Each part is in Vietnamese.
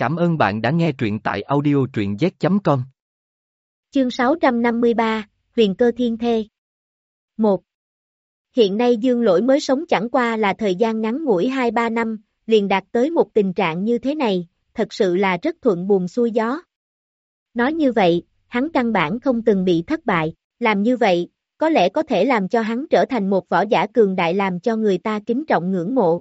Cảm ơn bạn đã nghe truyện tại audio truyện z.com. Chương 653, Huyền cơ thiên thê 1. Hiện nay dương lỗi mới sống chẳng qua là thời gian ngắn ngủi 2-3 năm, liền đạt tới một tình trạng như thế này, thật sự là rất thuận buồm xuôi gió. Nói như vậy, hắn căn bản không từng bị thất bại, làm như vậy, có lẽ có thể làm cho hắn trở thành một võ giả cường đại làm cho người ta kính trọng ngưỡng mộ.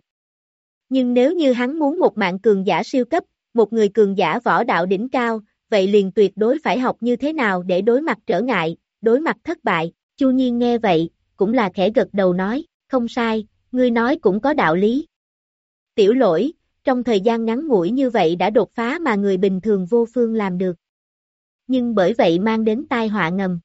Nhưng nếu như hắn muốn một mạng cường giả siêu cấp, một người cường giả võ đạo đỉnh cao, vậy liền tuyệt đối phải học như thế nào để đối mặt trở ngại, đối mặt thất bại. Chu Nhiên nghe vậy, cũng là khẽ gật đầu nói, không sai, ngươi nói cũng có đạo lý. Tiểu lỗi, trong thời gian ngắn ngủi như vậy đã đột phá mà người bình thường vô phương làm được. Nhưng bởi vậy mang đến tai họa ngầm.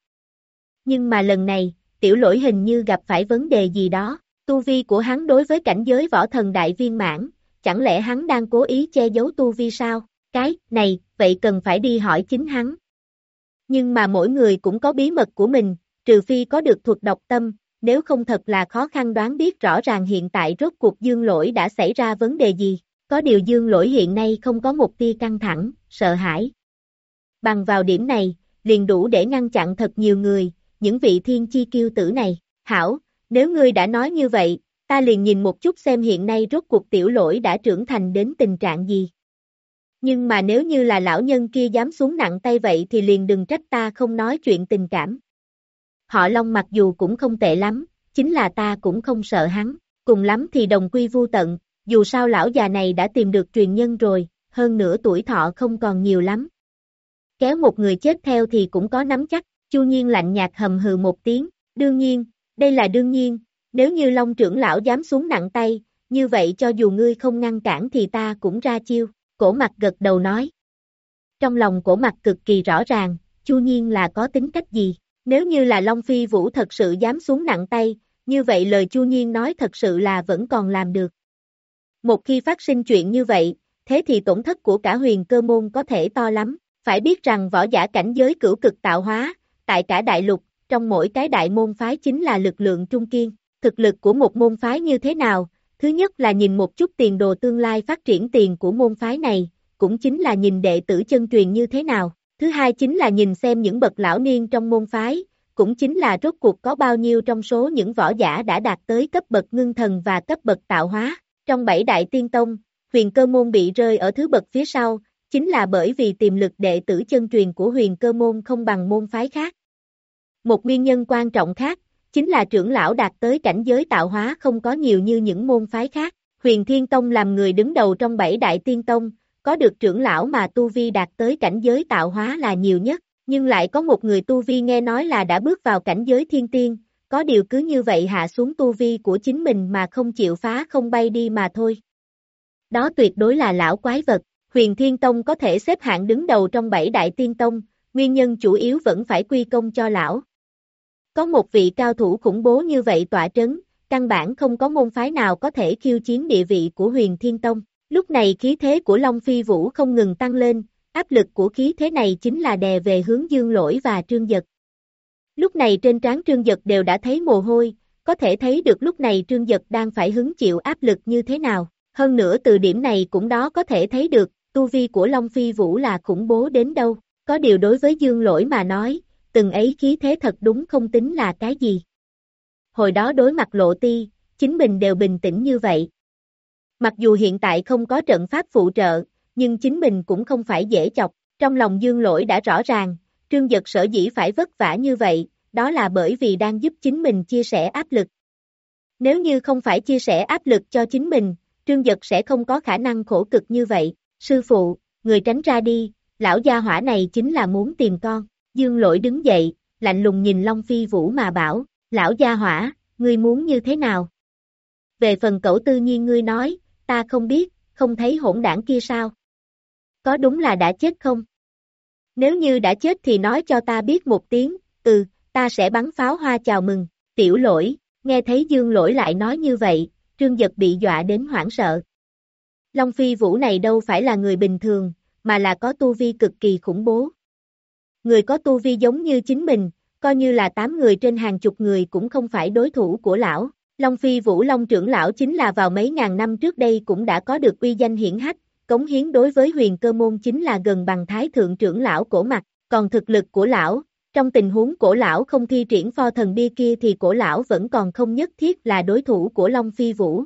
Nhưng mà lần này, tiểu lỗi hình như gặp phải vấn đề gì đó, tu vi của hắn đối với cảnh giới võ thần đại viên mãn, chẳng lẽ hắn đang cố ý che giấu tu vi sao? Cái, này, vậy cần phải đi hỏi chính hắn. Nhưng mà mỗi người cũng có bí mật của mình, trừ phi có được thuật độc tâm, nếu không thật là khó khăn đoán biết rõ ràng hiện tại rốt cuộc dương lỗi đã xảy ra vấn đề gì. Có điều dương lỗi hiện nay không có một tia căng thẳng, sợ hãi. Bằng vào điểm này, liền đủ để ngăn chặn thật nhiều người, những vị thiên chi kiêu tử này. Hảo, nếu ngươi đã nói như vậy, ta liền nhìn một chút xem hiện nay rốt cuộc tiểu lỗi đã trưởng thành đến tình trạng gì. Nhưng mà nếu như là lão nhân kia dám xuống nặng tay vậy thì liền đừng trách ta không nói chuyện tình cảm. Họ Long mặc dù cũng không tệ lắm, chính là ta cũng không sợ hắn, cùng lắm thì đồng quy vu tận, dù sao lão già này đã tìm được truyền nhân rồi, hơn nữa tuổi thọ không còn nhiều lắm. Kéo một người chết theo thì cũng có nắm chắc, Chu Nhiên lạnh nhạt hầm hừ một tiếng, đương nhiên, đây là đương nhiên, nếu như Long trưởng lão dám xuống nặng tay, như vậy cho dù ngươi không ngăn cản thì ta cũng ra chiêu, cổ mặt gật đầu nói. Trong lòng cổ mặt cực kỳ rõ ràng, Chu Nhiên là có tính cách gì, nếu như là Long Phi Vũ thật sự dám xuống nặng tay, như vậy lời Chu Nhiên nói thật sự là vẫn còn làm được. Một khi phát sinh chuyện như vậy, thế thì tổn thất của cả huyền cơ môn có thể to lắm, phải biết rằng võ giả cảnh giới cửu cực tạo hóa, tại cả đại lục, trong mỗi cái đại môn phái chính là lực lượng trung kiên thực lực của một môn phái như thế nào, thứ nhất là nhìn một chút tiền đồ tương lai phát triển tiền của môn phái này, cũng chính là nhìn đệ tử chân truyền như thế nào, thứ hai chính là nhìn xem những bậc lão niên trong môn phái, cũng chính là rốt cuộc có bao nhiêu trong số những võ giả đã đạt tới cấp bậc ngưng thần và cấp bậc tạo hóa. Trong bảy đại tiên tông, huyền cơ môn bị rơi ở thứ bậc phía sau, chính là bởi vì tiềm lực đệ tử chân truyền của huyền cơ môn không bằng môn phái khác. Một nguyên nhân quan trọng khác, chính là trưởng lão đạt tới cảnh giới tạo hóa không có nhiều như những môn phái khác. Huyền Thiên Tông làm người đứng đầu trong bảy đại tiên tông, có được trưởng lão mà Tu Vi đạt tới cảnh giới tạo hóa là nhiều nhất, nhưng lại có một người Tu Vi nghe nói là đã bước vào cảnh giới thiên tiên, có điều cứ như vậy hạ xuống Tu Vi của chính mình mà không chịu phá không bay đi mà thôi. Đó tuyệt đối là lão quái vật, huyền thiên tông có thể xếp hạng đứng đầu trong bảy đại tiên tông, nguyên nhân chủ yếu vẫn phải quy công cho lão. Có một vị cao thủ khủng bố như vậy tỏa trấn, căn bản không có môn phái nào có thể khiêu chiến địa vị của huyền thiên tông. Lúc này khí thế của Long Phi Vũ không ngừng tăng lên, áp lực của khí thế này chính là đè về hướng dương lỗi và trương giật. Lúc này trên trán trương giật đều đã thấy mồ hôi, có thể thấy được lúc này trương giật đang phải hứng chịu áp lực như thế nào. Hơn nữa từ điểm này cũng đó có thể thấy được, tu vi của Long Phi Vũ là khủng bố đến đâu. Có điều đối với dương lỗi mà nói, từng ấy khí thế thật đúng không tính là cái gì. Hồi đó đối mặt lộ ti, chính mình đều bình tĩnh như vậy. Mặc dù hiện tại không có trận pháp phụ trợ, nhưng chính mình cũng không phải dễ chọc, trong lòng dương lỗi đã rõ ràng, trương giật sở dĩ phải vất vả như vậy, đó là bởi vì đang giúp chính mình chia sẻ áp lực. Nếu như không phải chia sẻ áp lực cho chính mình, trương giật sẽ không có khả năng khổ cực như vậy, sư phụ, người tránh ra đi, lão gia hỏa này chính là muốn tìm con. Dương lỗi đứng dậy, lạnh lùng nhìn Long Phi Vũ mà bảo, lão gia hỏa, ngươi muốn như thế nào? Về phần cậu tư nhiên ngươi nói, ta không biết, không thấy hỗn đảng kia sao? Có đúng là đã chết không? Nếu như đã chết thì nói cho ta biết một tiếng, ừ, ta sẽ bắn pháo hoa chào mừng, tiểu lỗi, nghe thấy dương lỗi lại nói như vậy, trương giật bị dọa đến hoảng sợ. Long Phi Vũ này đâu phải là người bình thường, mà là có tu vi cực kỳ khủng bố người có tu vi giống như chính mình, coi như là tám người trên hàng chục người cũng không phải đối thủ của lão. Long Phi Vũ Long trưởng lão chính là vào mấy ngàn năm trước đây cũng đã có được uy danh hiển hách, cống hiến đối với huyền cơ môn chính là gần bằng thái thượng trưởng lão cổ mặt, còn thực lực của lão, trong tình huống cổ lão không thi triển pho thần bia kia thì cổ lão vẫn còn không nhất thiết là đối thủ của Long Phi Vũ.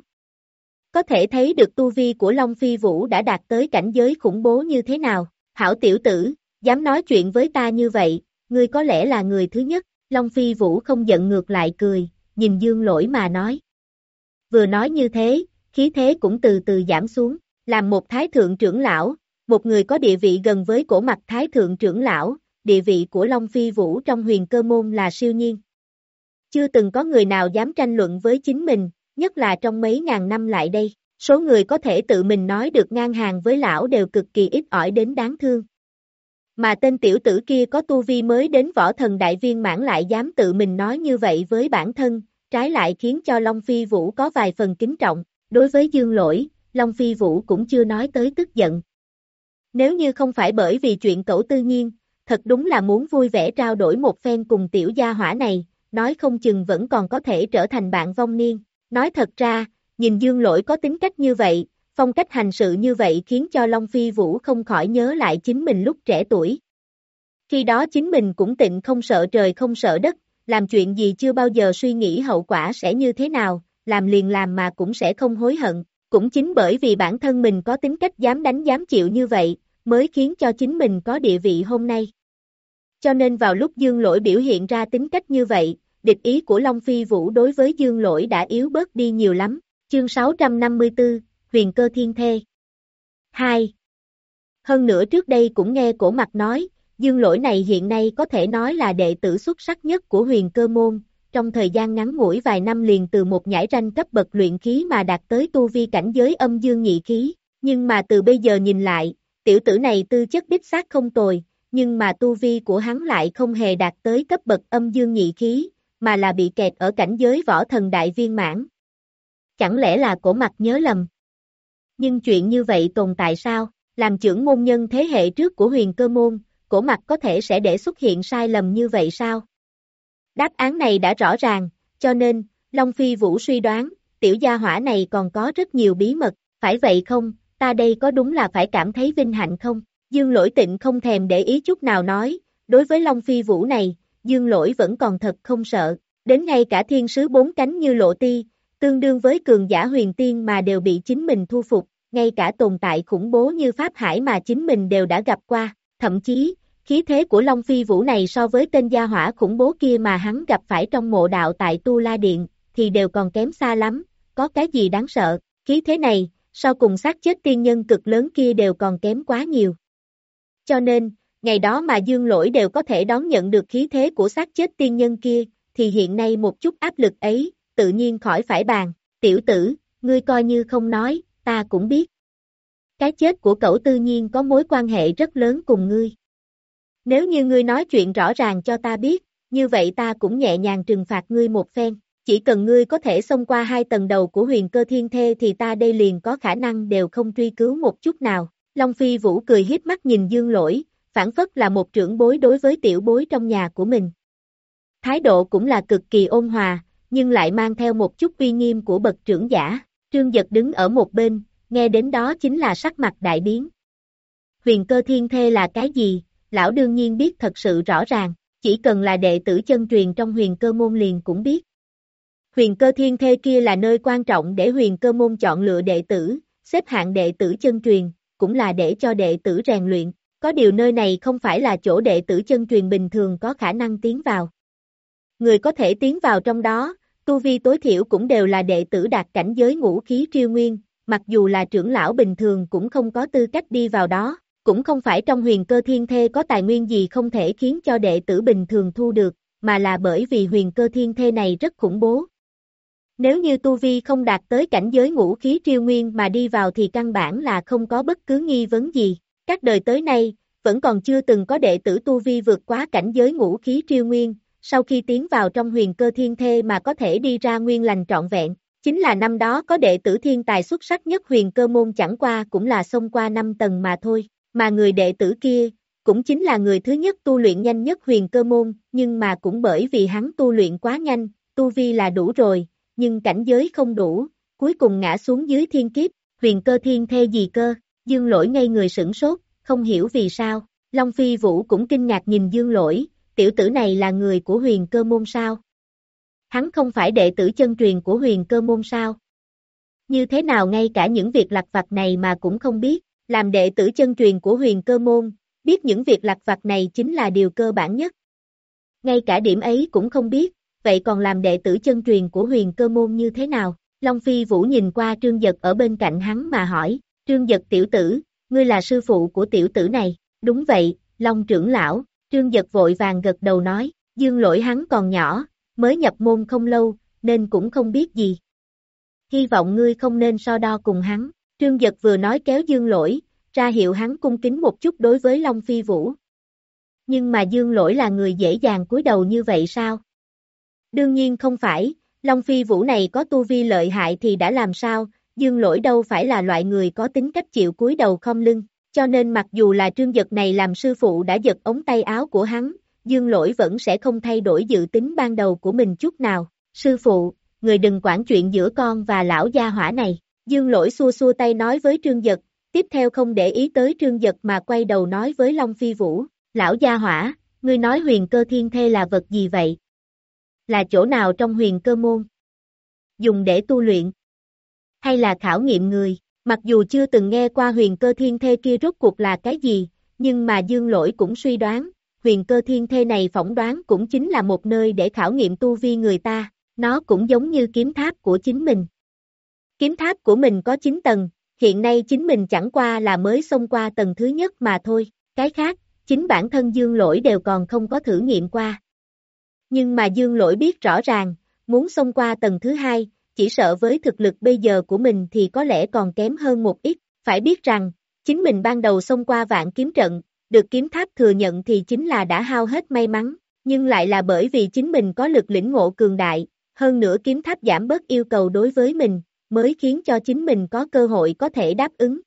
Có thể thấy được tu vi của Long Phi Vũ đã đạt tới cảnh giới khủng bố như thế nào. Hảo tiểu tử, dám nói chuyện với ta như vậy, ngươi có lẽ là người thứ nhất. Long Phi Vũ không giận ngược lại cười, nhìn dương lỗi mà nói. Vừa nói như thế, khí thế cũng từ từ giảm xuống, làm một thái thượng trưởng lão, một người có địa vị gần với cổ mặt thái thượng trưởng lão, địa vị của Long Phi Vũ trong huyền cơ môn là siêu nhiên. Chưa từng có người nào dám tranh luận với chính mình, nhất là trong mấy ngàn năm lại đây, số người có thể tự mình nói được ngang hàng với lão đều cực kỳ ít ỏi đến đáng thương. Mà tên tiểu tử kia có tu vi mới đến võ thần đại viên mãn lại dám tự mình nói như vậy với bản thân, trái lại khiến cho Long Phi Vũ có vài phần kính trọng, đối với dương lỗi, Long Phi Vũ cũng chưa nói tới tức giận. Nếu như không phải bởi vì chuyện cậu tư nhiên, thật đúng là muốn vui vẻ trao đổi một phen cùng tiểu gia hỏa này, nói không chừng vẫn còn có thể trở thành bạn vong niên. Nói thật ra, nhìn dương lỗi có tính cách như vậy, phong cách hành sự như vậy khiến cho Long Phi Vũ không khỏi nhớ lại chính mình lúc trẻ tuổi. Khi đó chính mình cũng tịnh không sợ trời không sợ đất, làm chuyện gì chưa bao giờ suy nghĩ hậu quả sẽ như thế nào, làm liền làm mà cũng sẽ không hối hận. Cũng chính bởi vì bản thân mình có tính cách dám đánh dám chịu như vậy, mới khiến cho chính mình có địa vị hôm nay. Cho nên vào lúc Dương Lỗi biểu hiện ra tính cách như vậy, địch ý của Long Phi Vũ đối với Dương Lỗi đã yếu bớt đi nhiều lắm. Chương 654, Huyền Cơ Thiên Thê 2. Hơn nữa trước đây cũng nghe cổ mặt nói, Dương Lỗi này hiện nay có thể nói là đệ tử xuất sắc nhất của huyền cơ môn, trong thời gian ngắn ngủi vài năm liền từ một nhảy ranh cấp bậc luyện khí mà đạt tới tu vi cảnh giới âm dương nhị khí, nhưng mà từ bây giờ nhìn lại, tiểu tử này tư chất đích xác không tồi, nhưng mà tu vi của hắn lại không hề đạt tới cấp bậc âm dương nhị khí, mà là bị kẹt ở cảnh giới võ thần đại viên mãn. Chẳng lẽ là cổ mặt nhớ lầm? Nhưng chuyện như vậy tồn tại sao? Làm trưởng môn nhân thế hệ trước của huyền cơ môn, cổ mặt có thể sẽ để xuất hiện sai lầm như vậy sao? Đáp án này đã rõ ràng, cho nên, Long Phi Vũ suy đoán, tiểu gia hỏa này còn có rất nhiều bí mật, phải vậy không, ta đây có đúng là phải cảm thấy vinh hạnh không? Dương lỗi tịnh không thèm để ý chút nào nói, đối với Long Phi Vũ này, Dương lỗi vẫn còn thật không sợ, đến ngay cả thiên sứ bốn cánh như lộ ti, tương đương với cường giả huyền tiên mà đều bị chính mình thu phục, ngay cả tồn tại khủng bố như Pháp Hải mà chính mình đều đã gặp qua, thậm chí, khí thế của Long Phi Vũ này so với tên gia hỏa khủng bố kia mà hắn gặp phải trong mộ đạo tại Tu La Điện, thì đều còn kém xa lắm, có cái gì đáng sợ, khí thế này, sau cùng sát chết tiên nhân cực lớn kia đều còn kém quá nhiều. Cho nên, ngày đó mà dương lỗi đều có thể đón nhận được khí thế của sát chết tiên nhân kia, thì hiện nay một chút áp lực ấy, tự nhiên khỏi phải bàn, tiểu tử, ngươi coi như không nói, ta cũng biết. Cái chết của cậu tự nhiên có mối quan hệ rất lớn cùng ngươi. Nếu như ngươi nói chuyện rõ ràng cho ta biết, như vậy ta cũng nhẹ nhàng trừng phạt ngươi một phen. Chỉ cần ngươi có thể xông qua hai tầng đầu của huyền cơ thiên thê thì ta đây liền có khả năng đều không truy cứu một chút nào. Long Phi Vũ cười hiếp mắt nhìn dương lỗi, phản phất là một trưởng bối đối với tiểu bối trong nhà của mình. Thái độ cũng là cực kỳ ôn hòa, nhưng lại mang theo một chút uy nghiêm của bậc trưởng giả. Trương Giật đứng ở một bên, nghe đến đó chính là sắc mặt đại biến. Huyền cơ thiên thê là cái gì, lão đương nhiên biết thật sự rõ ràng, chỉ cần là đệ tử chân truyền trong huyền cơ môn liền cũng biết. Huyền cơ thiên thê kia là nơi quan trọng để huyền cơ môn chọn lựa đệ tử, xếp hạng đệ tử chân truyền, cũng là để cho đệ tử rèn luyện, có điều nơi này không phải là chỗ đệ tử chân truyền bình thường có khả năng tiến vào. Người có thể tiến vào trong đó, tu vi tối thiểu cũng đều là đệ tử đạt cảnh giới ngũ khí triêu nguyên, mặc dù là trưởng lão bình thường cũng không có tư cách đi vào đó, cũng không phải trong huyền cơ thiên thê có tài nguyên gì không thể khiến cho đệ tử bình thường thu được, mà là bởi vì huyền cơ thiên thê này rất khủng bố. Nếu như tu vi không đạt tới cảnh giới ngũ khí triêu nguyên mà đi vào thì căn bản là không có bất cứ nghi vấn gì. Các đời tới nay, vẫn còn chưa từng có đệ tử tu vi vượt quá cảnh giới ngũ khí triêu nguyên, sau khi tiến vào trong huyền cơ thiên thê mà có thể đi ra nguyên lành trọn vẹn. Chính là năm đó có đệ tử thiên tài xuất sắc nhất huyền cơ môn chẳng qua cũng là xông qua năm tầng mà thôi, mà người đệ tử kia, cũng chính là người thứ nhất tu luyện nhanh nhất huyền cơ môn, nhưng mà cũng bởi vì hắn tu luyện quá nhanh, tu vi là đủ rồi, nhưng cảnh giới không đủ, cuối cùng ngã xuống dưới thiên kiếp, huyền cơ thiên thê gì cơ, Dương lỗi ngay người sửng sốt, không hiểu vì sao, Long Phi Vũ cũng kinh ngạc nhìn Dương lỗi, tiểu tử này là người của huyền cơ môn sao? Hắn không phải đệ tử chân truyền của huyền cơ môn sao? Như thế nào ngay cả những việc lặt vặt này mà cũng không biết, làm đệ tử chân truyền của huyền cơ môn, biết những việc lặt vặt này chính là điều cơ bản nhất. Ngay cả điểm ấy cũng không biết, vậy còn làm đệ tử chân truyền của huyền cơ môn như thế nào? Long Phi Vũ nhìn qua trương giật ở bên cạnh hắn mà hỏi, trương giật tiểu tử, ngươi là sư phụ của tiểu tử này, đúng vậy, Long trưởng lão, trương giật vội vàng gật đầu nói, dương lỗi hắn còn nhỏ, mới nhập môn không lâu, nên cũng không biết gì. Hy vọng ngươi không nên so đo cùng hắn, trương giật vừa nói kéo dương lỗi, ra hiệu hắn cung kính một chút đối với Long Phi Vũ. Nhưng mà dương lỗi là người dễ dàng cúi đầu như vậy sao? Đương nhiên không phải, Long Phi Vũ này có tu vi lợi hại thì đã làm sao, dương lỗi đâu phải là loại người có tính cách chịu cúi đầu không lưng, cho nên mặc dù là trương giật này làm sư phụ đã giật ống tay áo của hắn, dương lỗi vẫn sẽ không thay đổi dự tính ban đầu của mình chút nào, sư phụ, người đừng quản chuyện giữa con và lão gia hỏa này, dương lỗi xua xua tay nói với trương giật, tiếp theo không để ý tới trương giật mà quay đầu nói với Long Phi Vũ, lão gia hỏa, ngươi nói huyền cơ thiên thê là vật gì vậy? Là chỗ nào trong huyền cơ môn? Dùng để tu luyện? Hay là khảo nghiệm người? Mặc dù chưa từng nghe qua huyền cơ thiên thê kia rốt cuộc là cái gì, nhưng mà dương lỗi cũng suy đoán, huyền cơ thiên thê này phỏng đoán cũng chính là một nơi để khảo nghiệm tu vi người ta, nó cũng giống như kiếm tháp của chính mình. Kiếm tháp của mình có 9 tầng, hiện nay chính mình chẳng qua là mới xông qua tầng thứ nhất mà thôi, cái khác, chính bản thân dương lỗi đều còn không có thử nghiệm qua. Nhưng mà dương lỗi biết rõ ràng, muốn xông qua tầng thứ hai, chỉ sợ với thực lực bây giờ của mình thì có lẽ còn kém hơn một ít, phải biết rằng, chính mình ban đầu xông qua vạn kiếm trận, được kiếm tháp thừa nhận thì chính là đã hao hết may mắn, nhưng lại là bởi vì chính mình có lực lĩnh ngộ cường đại, hơn nữa kiếm tháp giảm bớt yêu cầu đối với mình, mới khiến cho chính mình có cơ hội có thể đáp ứng.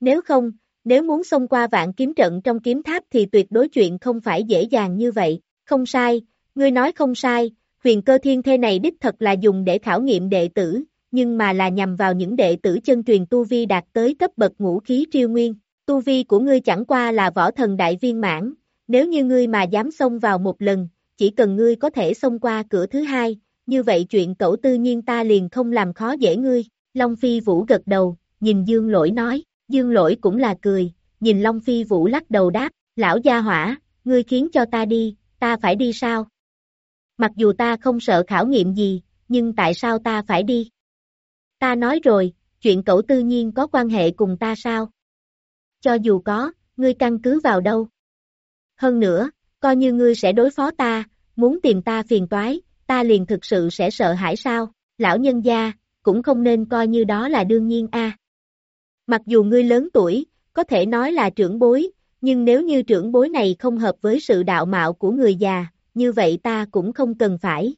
Nếu không, nếu muốn xông qua vạn kiếm trận trong kiếm tháp thì tuyệt đối chuyện không phải dễ dàng như vậy, không sai, ngươi nói không sai, huyền cơ thiên thê này đích thật là dùng để khảo nghiệm đệ tử, nhưng mà là nhằm vào những đệ tử chân truyền tu vi đạt tới cấp bậc ngũ khí triêu nguyên, tu vi của ngươi chẳng qua là võ thần đại viên mãn, nếu như ngươi mà dám xông vào một lần, chỉ cần ngươi có thể xông qua cửa thứ hai, như vậy chuyện cậu tư nhiên ta liền không làm khó dễ ngươi, Long Phi Vũ gật đầu, nhìn Dương Lỗi nói, Dương Lỗi cũng là cười, nhìn Long Phi Vũ lắc đầu đáp, lão gia hỏa, ngươi khiến cho ta đi, ta phải đi sao? Mặc dù ta không sợ khảo nghiệm gì, nhưng tại sao ta phải đi? Ta nói rồi, chuyện cậu tư nhiên có quan hệ cùng ta sao? Cho dù có, ngươi căn cứ vào đâu? Hơn nữa, coi như ngươi sẽ đối phó ta, muốn tìm ta phiền toái, ta liền thực sự sẽ sợ hãi sao? Lão nhân gia, cũng không nên coi như đó là đương nhiên a. Mặc dù ngươi lớn tuổi, có thể nói là trưởng bối, nhưng nếu như trưởng bối này không hợp với sự đạo mạo của người già, như vậy ta cũng không cần phải.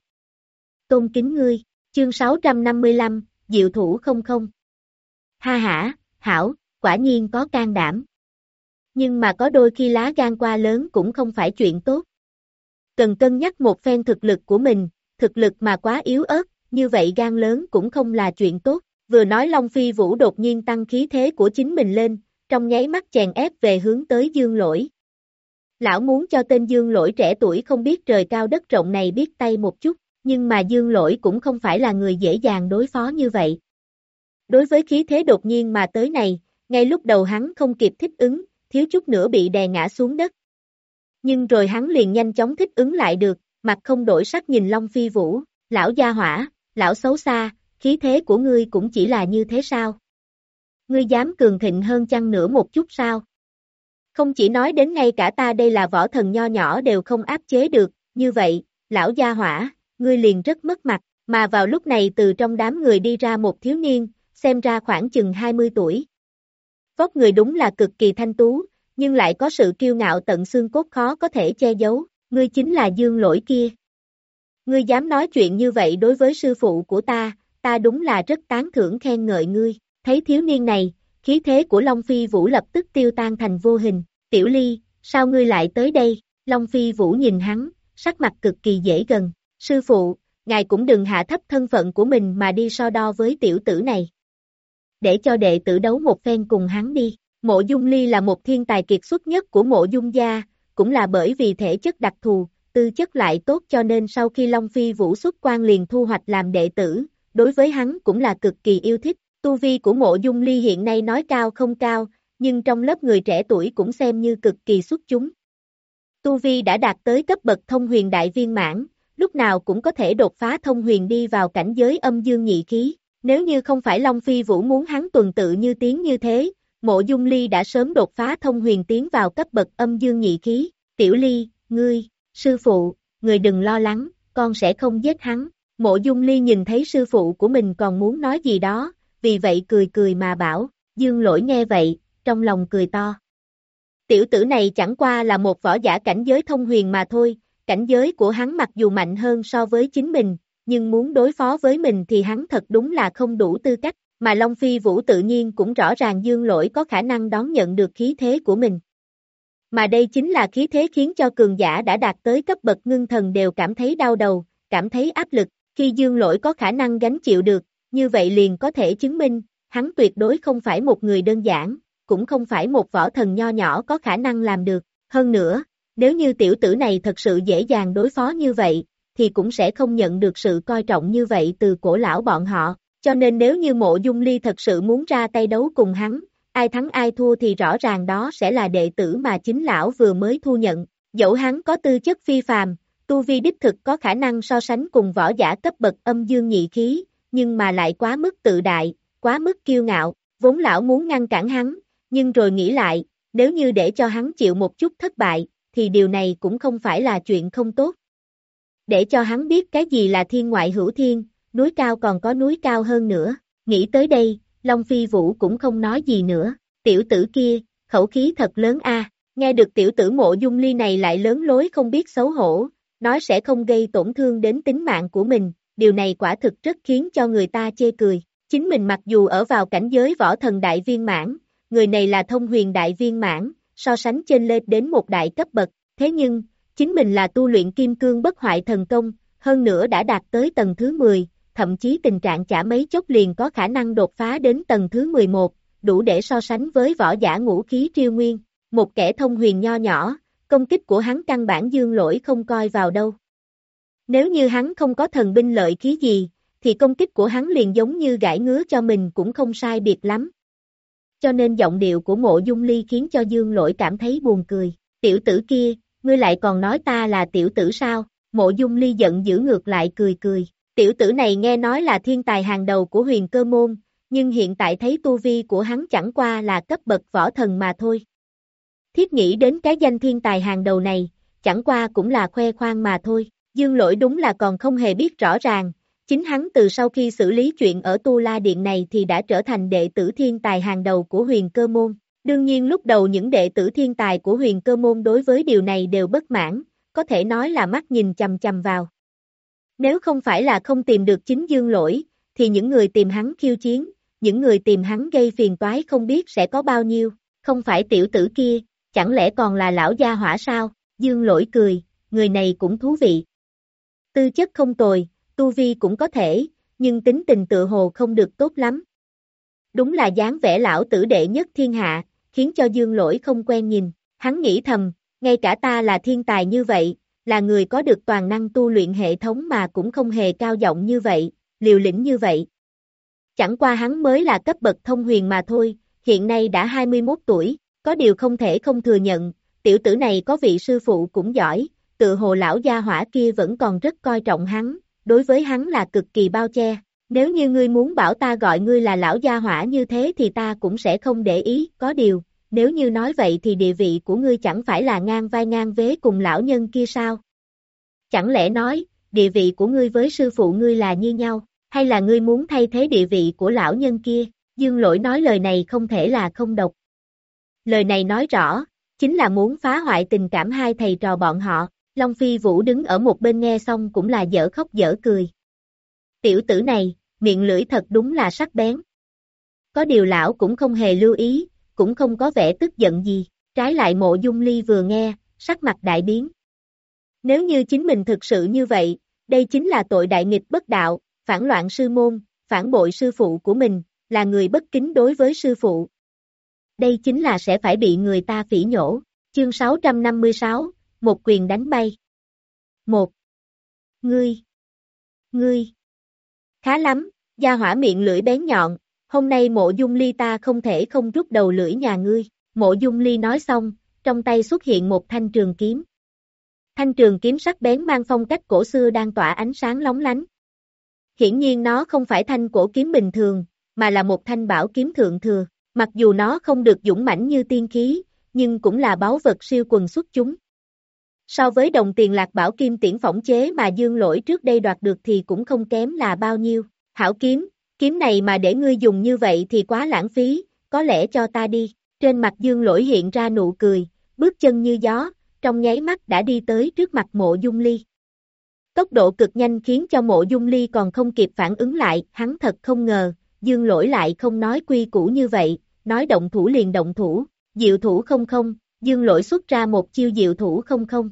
Tôn kính ngươi, chương 655, diệu thủ không không. Ha hả, hảo, quả nhiên có can đảm. Nhưng mà có đôi khi lá gan qua lớn cũng không phải chuyện tốt. Cần cân nhắc một phen thực lực của mình, thực lực mà quá yếu ớt, như vậy gan lớn cũng không là chuyện tốt. Vừa nói Long Phi Vũ đột nhiên tăng khí thế của chính mình lên, trong nháy mắt chèn ép về hướng tới dương lỗi. Lão muốn cho tên dương lỗi trẻ tuổi không biết trời cao đất rộng này biết tay một chút, nhưng mà dương lỗi cũng không phải là người dễ dàng đối phó như vậy. Đối với khí thế đột nhiên mà tới này, ngay lúc đầu hắn không kịp thích ứng, thiếu chút nữa bị đè ngã xuống đất. Nhưng rồi hắn liền nhanh chóng thích ứng lại được, mặt không đổi sắc nhìn Long Phi Vũ, lão gia hỏa, lão xấu xa, khí thế của ngươi cũng chỉ là như thế sao? Ngươi dám cường thịnh hơn chăng nữa một chút sao? Không chỉ nói đến ngay cả ta đây là võ thần nho nhỏ đều không áp chế được, như vậy, lão gia hỏa, ngươi liền rất mất mặt, mà vào lúc này từ trong đám người đi ra một thiếu niên, xem ra khoảng chừng 20 tuổi. Vóc người đúng là cực kỳ thanh tú, nhưng lại có sự kiêu ngạo tận xương cốt khó có thể che giấu, ngươi chính là dương lỗi kia. Ngươi dám nói chuyện như vậy đối với sư phụ của ta, ta đúng là rất tán thưởng khen ngợi ngươi, thấy thiếu niên này, khí thế của Long Phi Vũ lập tức tiêu tan thành vô hình, tiểu ly, sao ngươi lại tới đây, Long Phi Vũ nhìn hắn, sắc mặt cực kỳ dễ gần, sư phụ, ngài cũng đừng hạ thấp thân phận của mình mà đi so đo với tiểu tử này. để cho đệ tử đấu một phen cùng hắn đi. Mộ Dung Ly là một thiên tài kiệt xuất nhất của mộ Dung gia, cũng là bởi vì thể chất đặc thù, tư chất lại tốt cho nên sau khi Long Phi Vũ xuất quan liền thu hoạch làm đệ tử, đối với hắn cũng là cực kỳ yêu thích. Tu vi của mộ Dung Ly hiện nay nói cao không cao, nhưng trong lớp người trẻ tuổi cũng xem như cực kỳ xuất chúng. Tu Vi đã đạt tới cấp bậc thông huyền đại viên mãn, lúc nào cũng có thể đột phá thông huyền đi vào cảnh giới âm dương nhị khí. Nếu như không phải Long Phi Vũ muốn hắn tuần tự như tiếng như thế, mộ dung ly đã sớm đột phá thông huyền tiến vào cấp bậc âm dương nhị khí. Tiểu ly, ngươi, sư phụ, người đừng lo lắng, con sẽ không giết hắn. Mộ dung ly nhìn thấy sư phụ của mình còn muốn nói gì đó, vì vậy cười cười mà bảo, dương lỗi nghe vậy, trong lòng cười to. Tiểu tử này chẳng qua là một võ giả cảnh giới thông huyền mà thôi, cảnh giới của hắn mặc dù mạnh hơn so với chính mình, nhưng muốn đối phó với mình thì hắn thật đúng là không đủ tư cách, mà Long Phi Vũ tự nhiên cũng rõ ràng dương lỗi có khả năng đón nhận được khí thế của mình. Mà đây chính là khí thế khiến cho cường giả đã đạt tới cấp bậc ngưng thần đều cảm thấy đau đầu, cảm thấy áp lực, khi dương lỗi có khả năng gánh chịu được, như vậy liền có thể chứng minh, hắn tuyệt đối không phải một người đơn giản, cũng không phải một võ thần nho nhỏ có khả năng làm được. Hơn nữa, nếu như tiểu tử này thật sự dễ dàng đối phó như vậy, thì cũng sẽ không nhận được sự coi trọng như vậy từ cổ lão bọn họ. Cho nên nếu như mộ dung ly thật sự muốn ra tay đấu cùng hắn, ai thắng ai thua thì rõ ràng đó sẽ là đệ tử mà chính lão vừa mới thu nhận. Dẫu hắn có tư chất phi phàm, tu vi đích thực có khả năng so sánh cùng võ giả cấp bậc âm dương nhị khí, nhưng mà lại quá mức tự đại, quá mức kiêu ngạo, vốn lão muốn ngăn cản hắn, nhưng rồi nghĩ lại, nếu như để cho hắn chịu một chút thất bại, thì điều này cũng không phải là chuyện không tốt. Để cho hắn biết cái gì là thiên ngoại hữu thiên, núi cao còn có núi cao hơn nữa, nghĩ tới đây, Long Phi Vũ cũng không nói gì nữa, tiểu tử kia, khẩu khí thật lớn a. nghe được tiểu tử mộ dung ly này lại lớn lối không biết xấu hổ, nói sẽ không gây tổn thương đến tính mạng của mình, điều này quả thực rất khiến cho người ta chê cười, chính mình mặc dù ở vào cảnh giới võ thần đại viên mãn, người này là thông huyền đại viên mãn, so sánh trên lên đến một đại cấp bậc, thế nhưng, chính mình là tu luyện kim cương bất hoại thần công, hơn nữa đã đạt tới tầng thứ 10, thậm chí tình trạng chả mấy chốc liền có khả năng đột phá đến tầng thứ 11, đủ để so sánh với võ giả ngũ khí triêu nguyên, một kẻ thông huyền nho nhỏ, công kích của hắn căn bản dương lỗi không coi vào đâu. Nếu như hắn không có thần binh lợi khí gì, thì công kích của hắn liền giống như gãi ngứa cho mình cũng không sai biệt lắm, cho nên giọng điệu của mộ dung ly khiến cho dương lỗi cảm thấy buồn cười. Tiểu tử kia, ngươi lại còn nói ta là tiểu tử sao? Mộ dung ly giận dữ ngược lại cười cười. Tiểu tử này nghe nói là thiên tài hàng đầu của huyền cơ môn, nhưng hiện tại thấy tu vi của hắn chẳng qua là cấp bậc võ thần mà thôi. Thiết nghĩ đến cái danh thiên tài hàng đầu này, chẳng qua cũng là khoe khoang mà thôi. Dương lỗi đúng là còn không hề biết rõ ràng, Chính hắn từ sau khi xử lý chuyện ở Tu La Điện này thì đã trở thành đệ tử thiên tài hàng đầu của huyền cơ môn. Đương nhiên lúc đầu những đệ tử thiên tài của huyền cơ môn đối với điều này đều bất mãn, có thể nói là mắt nhìn chầm chầm vào. Nếu không phải là không tìm được chính dương lỗi, thì những người tìm hắn khiêu chiến, những người tìm hắn gây phiền toái không biết sẽ có bao nhiêu, không phải tiểu tử kia, chẳng lẽ còn là lão gia hỏa sao, dương lỗi cười, người này cũng thú vị. Tư chất không tồi, tu vi cũng có thể, nhưng tính tình tự hồ không được tốt lắm. Đúng là dáng vẻ lão tử đệ nhất thiên hạ, khiến cho dương lỗi không quen nhìn, hắn nghĩ thầm, ngay cả ta là thiên tài như vậy, là người có được toàn năng tu luyện hệ thống mà cũng không hề cao giọng như vậy, liều lĩnh như vậy. Chẳng qua hắn mới là cấp bậc thông huyền mà thôi, hiện nay đã 21 tuổi, có điều không thể không thừa nhận, tiểu tử này có vị sư phụ cũng giỏi, tự hồ lão gia hỏa kia vẫn còn rất coi trọng hắn, đối với hắn là cực kỳ bao che. Nếu như ngươi muốn bảo ta gọi ngươi là lão gia hỏa như thế thì ta cũng sẽ không để ý, có điều, nếu như nói vậy thì địa vị của ngươi chẳng phải là ngang vai ngang vế cùng lão nhân kia sao? Chẳng lẽ nói, địa vị của ngươi với sư phụ ngươi là như nhau, hay là ngươi muốn thay thế địa vị của lão nhân kia? Dương lỗi nói lời này không thể là không độc. Lời này nói rõ, chính là muốn phá hoại tình cảm hai thầy trò bọn họ, Long Phi Vũ đứng ở một bên nghe xong cũng là dở khóc dở cười. Tiểu tử này, miệng lưỡi thật đúng là sắc bén. Có điều lão cũng không hề lưu ý, cũng không có vẻ tức giận gì, trái lại mộ dung ly vừa nghe, sắc mặt đại biến. Nếu như chính mình thực sự như vậy, đây chính là tội đại nghịch bất đạo, phản loạn sư môn, phản bội sư phụ của mình, là người bất kính đối với sư phụ. Đây chính là sẽ phải bị người ta phỉ nhổ. Chương 656, một quyền đánh bay. Một. Ngươi. Ngươi. Khá lắm, gia hỏa miệng lưỡi bén nhọn, hôm nay mộ dung ly ta không thể không rút đầu lưỡi nhà ngươi. Mộ dung ly nói xong, trong tay xuất hiện một thanh trường kiếm. Thanh trường kiếm sắc bén mang phong cách cổ xưa đang tỏa ánh sáng lóng lánh. Hiển nhiên nó không phải thanh cổ kiếm bình thường, mà là một thanh bảo kiếm thượng thừa. Mặc dù nó không được dũng mãnh như tiên khí, nhưng cũng là báu vật siêu quần xuất chúng. So với đồng tiền lạc bảo kim tiễn phỏng chế mà dương lỗi trước đây đoạt được thì cũng không kém là bao nhiêu. Hảo kiếm, kiếm này mà để ngươi dùng như vậy thì quá lãng phí, có lẽ cho ta đi. Trên mặt dương lỗi hiện ra nụ cười, bước chân như gió, trong nháy mắt đã đi tới trước mặt mộ dung ly. Tốc độ cực nhanh khiến cho mộ dung ly còn không kịp phản ứng lại, hắn thật không ngờ, dương lỗi lại không nói quy củ như vậy, nói động thủ liền động thủ, diệu thủ không không, dương lỗi xuất ra một chiêu diệu thủ không không.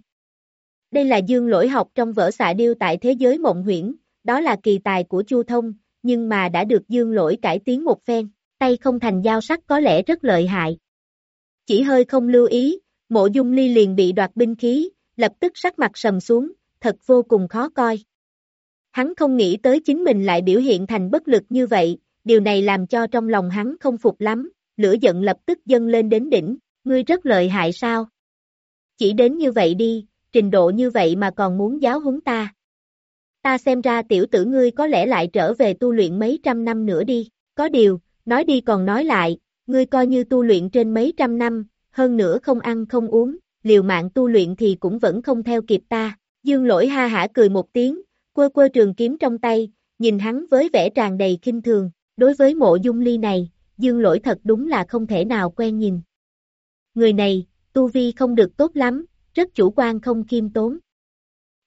Đây là dương lỗi học trong vở xạ điêu tại thế giới mộng huyễn, đó là kỳ tài của Chu Thông, nhưng mà đã được dương lỗi cải tiến một phen, tay không thành dao sắc có lẽ rất lợi hại. Chỉ hơi không lưu ý, mộ dung ly liền bị đoạt binh khí, lập tức sắc mặt sầm xuống, thật vô cùng khó coi. Hắn không nghĩ tới chính mình lại biểu hiện thành bất lực như vậy, điều này làm cho trong lòng hắn không phục lắm, lửa giận lập tức dâng lên đến đỉnh, ngươi rất lợi hại sao? Chỉ đến như vậy đi, trình độ như vậy mà còn muốn giáo huấn ta. Ta xem ra tiểu tử ngươi có lẽ lại trở về tu luyện mấy trăm năm nữa đi, có điều, nói đi còn nói lại, ngươi coi như tu luyện trên mấy trăm năm, hơn nữa không ăn không uống, liều mạng tu luyện thì cũng vẫn không theo kịp ta. Dương lỗi ha hả cười một tiếng, quơ quơ trường kiếm trong tay, nhìn hắn với vẻ tràn đầy kinh thường, đối với mộ dung ly này, dương lỗi thật đúng là không thể nào quen nhìn. Người này, tu vi không được tốt lắm, rất chủ quan không kiêm tốn.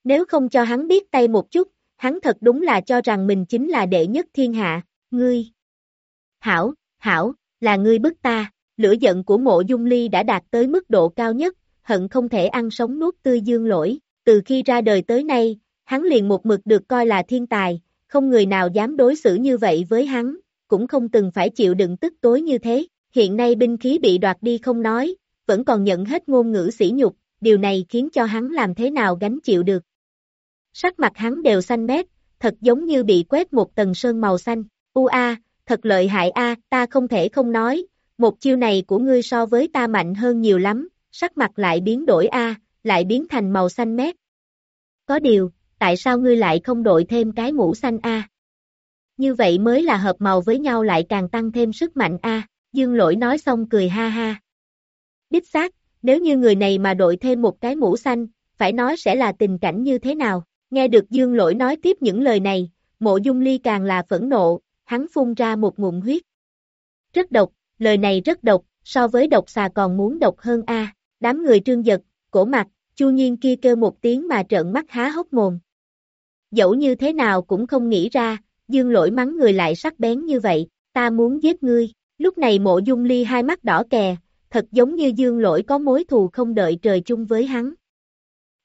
Nếu không cho hắn biết tay một chút, hắn thật đúng là cho rằng mình chính là đệ nhất thiên hạ, ngươi. Hảo, hảo, là ngươi bức ta, lửa giận của mộ dung ly đã đạt tới mức độ cao nhất, hận không thể ăn sống nuốt tươi dương lỗi, từ khi ra đời tới nay, hắn liền một mực được coi là thiên tài, không người nào dám đối xử như vậy với hắn, cũng không từng phải chịu đựng tức tối như thế, hiện nay binh khí bị đoạt đi không nói, vẫn còn nhận hết ngôn ngữ sỉ nhục, điều này khiến cho hắn làm thế nào gánh chịu được. Sắc mặt hắn đều xanh mét, thật giống như bị quét một tầng sơn màu xanh, u a, thật lợi hại a, ta không thể không nói, một chiêu này của ngươi so với ta mạnh hơn nhiều lắm, sắc mặt lại biến đổi a, lại biến thành màu xanh mét. Có điều, tại sao ngươi lại không đội thêm cái mũ xanh a? Như vậy mới là hợp màu với nhau lại càng tăng thêm sức mạnh a. Dương lỗi nói xong cười ha ha. Đích xác, nếu như người này mà đội thêm một cái mũ xanh, phải nói sẽ là tình cảnh như thế nào? Nghe được Dương lỗi nói tiếp những lời này, mộ dung ly càng là phẫn nộ, hắn phun ra một ngụm huyết. Rất độc, lời này rất độc, so với độc xà còn muốn độc hơn a. Đám người trương giật, cổ mặt, chu nhiên kia kêu một tiếng mà trợn mắt há hốc mồm. Dẫu như thế nào cũng không nghĩ ra, dương lỗi mắng người lại sắc bén như vậy, ta muốn giết ngươi. Lúc này mộ dung ly hai mắt đỏ kè, thật giống như dương lỗi có mối thù không đợi trời chung với hắn.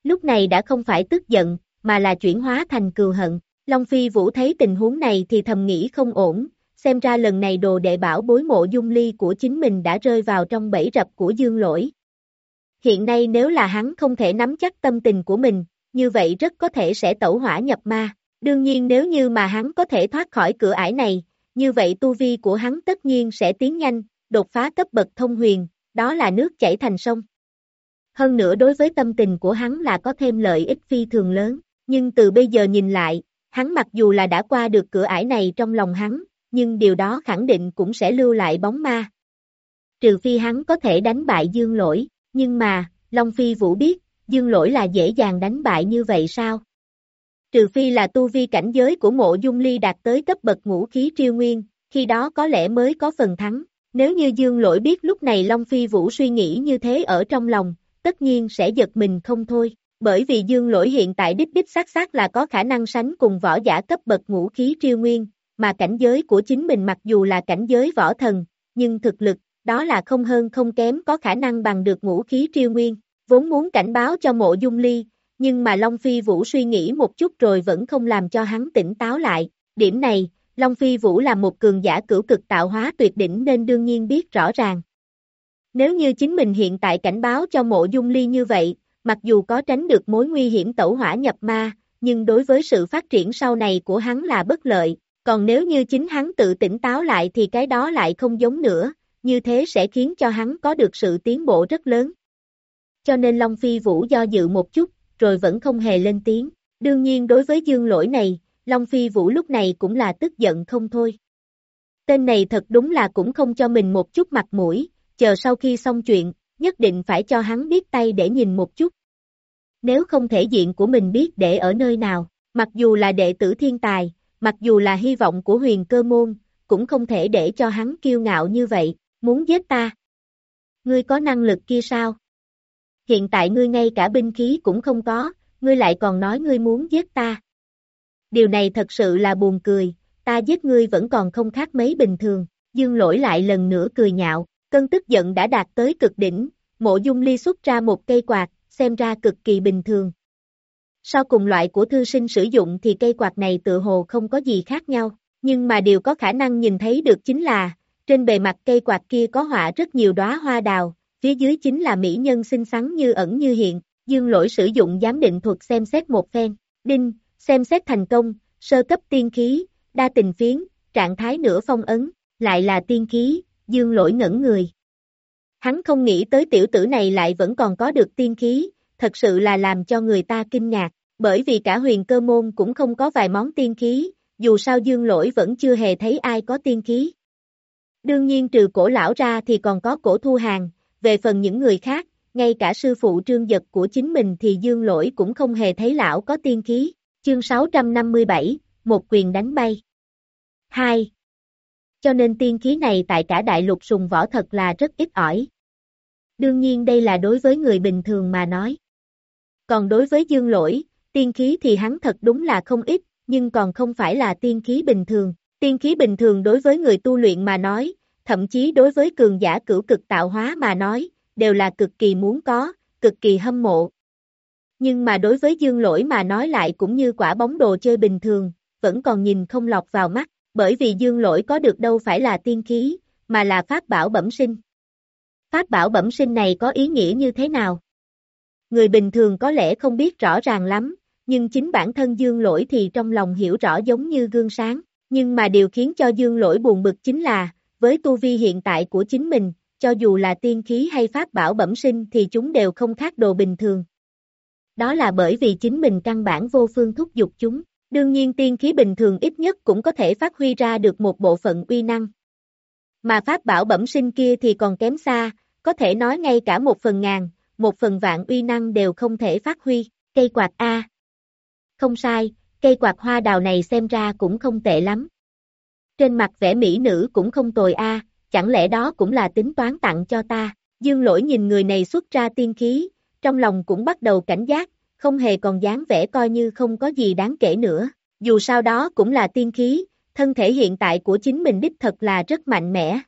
Lúc này đã không phải tức giận, mà là chuyển hóa thành cừu hận. Long Phi Vũ thấy tình huống này thì thầm nghĩ không ổn, xem ra lần này đồ đệ bảo bối mộ dung ly của chính mình đã rơi vào trong bẫy rập của dương lỗi. Hiện nay nếu là hắn không thể nắm chắc tâm tình của mình, như vậy rất có thể sẽ tẩu hỏa nhập ma. Đương nhiên nếu như mà hắn có thể thoát khỏi cửa ải này, như vậy tu vi của hắn tất nhiên sẽ tiến nhanh, đột phá cấp bậc thông huyền, đó là nước chảy thành sông. Hơn nữa đối với tâm tình của hắn là có thêm lợi ích phi thường lớn, nhưng từ bây giờ nhìn lại, hắn mặc dù là đã qua được cửa ải này trong lòng hắn, nhưng điều đó khẳng định cũng sẽ lưu lại bóng ma. Trừ phi hắn có thể đánh bại dương lỗi, nhưng mà, Long Phi Vũ biết, dương lỗi là dễ dàng đánh bại như vậy sao? Trừ phi là tu vi cảnh giới của mộ dung ly đạt tới cấp bậc ngũ khí triêu nguyên, khi đó có lẽ mới có phần thắng. Nếu như dương lỗi biết lúc này Long Phi Vũ suy nghĩ như thế ở trong lòng, tất nhiên sẽ giật mình không thôi. Bởi vì dương lỗi hiện tại đích đích xác xác là có khả năng sánh cùng võ giả cấp bậc ngũ khí triêu nguyên, mà cảnh giới của chính mình mặc dù là cảnh giới võ thần, nhưng thực lực, đó là không hơn không kém có khả năng bằng được ngũ khí triêu nguyên, vốn muốn cảnh báo cho mộ dung ly, nhưng mà Long Phi Vũ suy nghĩ một chút rồi vẫn không làm cho hắn tỉnh táo lại, điểm này, Long Phi Vũ là một cường giả cửu cực tạo hóa tuyệt đỉnh nên đương nhiên biết rõ ràng. Nếu như chính mình hiện tại cảnh báo cho mộ dung ly như vậy, mặc dù có tránh được mối nguy hiểm tẩu hỏa nhập ma, nhưng đối với sự phát triển sau này của hắn là bất lợi, còn nếu như chính hắn tự tỉnh táo lại thì cái đó lại không giống nữa, như thế sẽ khiến cho hắn có được sự tiến bộ rất lớn. Cho nên Long Phi Vũ do dự một chút, rồi vẫn không hề lên tiếng. Đương nhiên đối với dương lỗi này, Long Phi Vũ lúc này cũng là tức giận không thôi. Tên này thật đúng là cũng không cho mình một chút mặt mũi, chờ sau khi xong chuyện, nhất định phải cho hắn biết tay để nhìn một chút. Nếu không thể diện của mình biết để ở nơi nào, mặc dù là đệ tử thiên tài, mặc dù là hy vọng của huyền cơ môn, cũng không thể để cho hắn kiêu ngạo như vậy, muốn giết ta. Ngươi có năng lực kia sao? Hiện tại ngươi ngay cả binh khí cũng không có, ngươi lại còn nói ngươi muốn giết ta. Điều này thật sự là buồn cười, ta giết ngươi vẫn còn không khác mấy bình thường, dương lỗi lại lần nữa cười nhạo, cơn tức giận đã đạt tới cực đỉnh, mộ dung ly xuất ra một cây quạt, xem ra cực kỳ bình thường. Sau cùng loại của thư sinh sử dụng thì cây quạt này tự hồ không có gì khác nhau, nhưng mà điều có khả năng nhìn thấy được chính là, trên bề mặt cây quạt kia có họa rất nhiều đóa hoa đào, phía dưới chính là mỹ nhân xinh xắn như ẩn như hiện, dương lỗi sử dụng giám định thuật xem xét một phen, đinh, xem xét thành công, sơ cấp tiên khí, đa tình phiến, trạng thái nửa phong ấn, lại là tiên khí, dương lỗi ngẩn người. Hắn không nghĩ tới tiểu tử này lại vẫn còn có được tiên khí, thật sự là làm cho người ta kinh ngạc, bởi vì cả huyền cơ môn cũng không có vài món tiên khí, dù sao dương lỗi vẫn chưa hề thấy ai có tiên khí. Đương nhiên trừ cổ lão ra thì còn có cổ thu hàng, về phần những người khác, ngay cả sư phụ trương giật của chính mình thì dương lỗi cũng không hề thấy lão có tiên khí. Chương 657, một quyền đánh bay. 2. Cho nên tiên khí này tại cả đại lục sùng võ thật là rất ít ỏi. Đương nhiên đây là đối với người bình thường mà nói. Còn đối với dương lỗi, tiên khí thì hắn thật đúng là không ít, nhưng còn không phải là tiên khí bình thường. Tiên khí bình thường đối với người tu luyện mà nói, thậm chí đối với cường giả cửu cực tạo hóa mà nói, đều là cực kỳ muốn có, cực kỳ hâm mộ. Nhưng mà đối với dương lỗi mà nói lại cũng như quả bóng đồ chơi bình thường, vẫn còn nhìn không lọt vào mắt, bởi vì dương lỗi có được đâu phải là tiên khí, mà là pháp bảo bẩm sinh. Pháp bảo bẩm sinh này có ý nghĩa như thế nào? Người bình thường có lẽ không biết rõ ràng lắm, nhưng chính bản thân dương lỗi thì trong lòng hiểu rõ giống như gương sáng, nhưng mà điều khiến cho dương lỗi buồn bực chính là, với tu vi hiện tại của chính mình, cho dù là tiên khí hay pháp bảo bẩm sinh thì chúng đều không khác đồ bình thường. Đó là bởi vì chính mình căn bản vô phương thúc giục chúng, đương nhiên tiên khí bình thường ít nhất cũng có thể phát huy ra được một bộ phận uy năng. Mà pháp bảo bẩm sinh kia thì còn kém xa, có thể nói ngay cả một phần ngàn, một phần vạn uy năng đều không thể phát huy, cây quạt A. Không sai, cây quạt hoa đào này xem ra cũng không tệ lắm. Trên mặt vẻ mỹ nữ cũng không tồi a, chẳng lẽ đó cũng là tính toán tặng cho ta. Dương lỗi nhìn người này xuất ra tiên khí, trong lòng cũng bắt đầu cảnh giác, không hề còn dáng vẻ coi như không có gì đáng kể nữa. Dù sao đó cũng là tiên khí, thân thể hiện tại của chính mình đích thật là rất mạnh mẽ.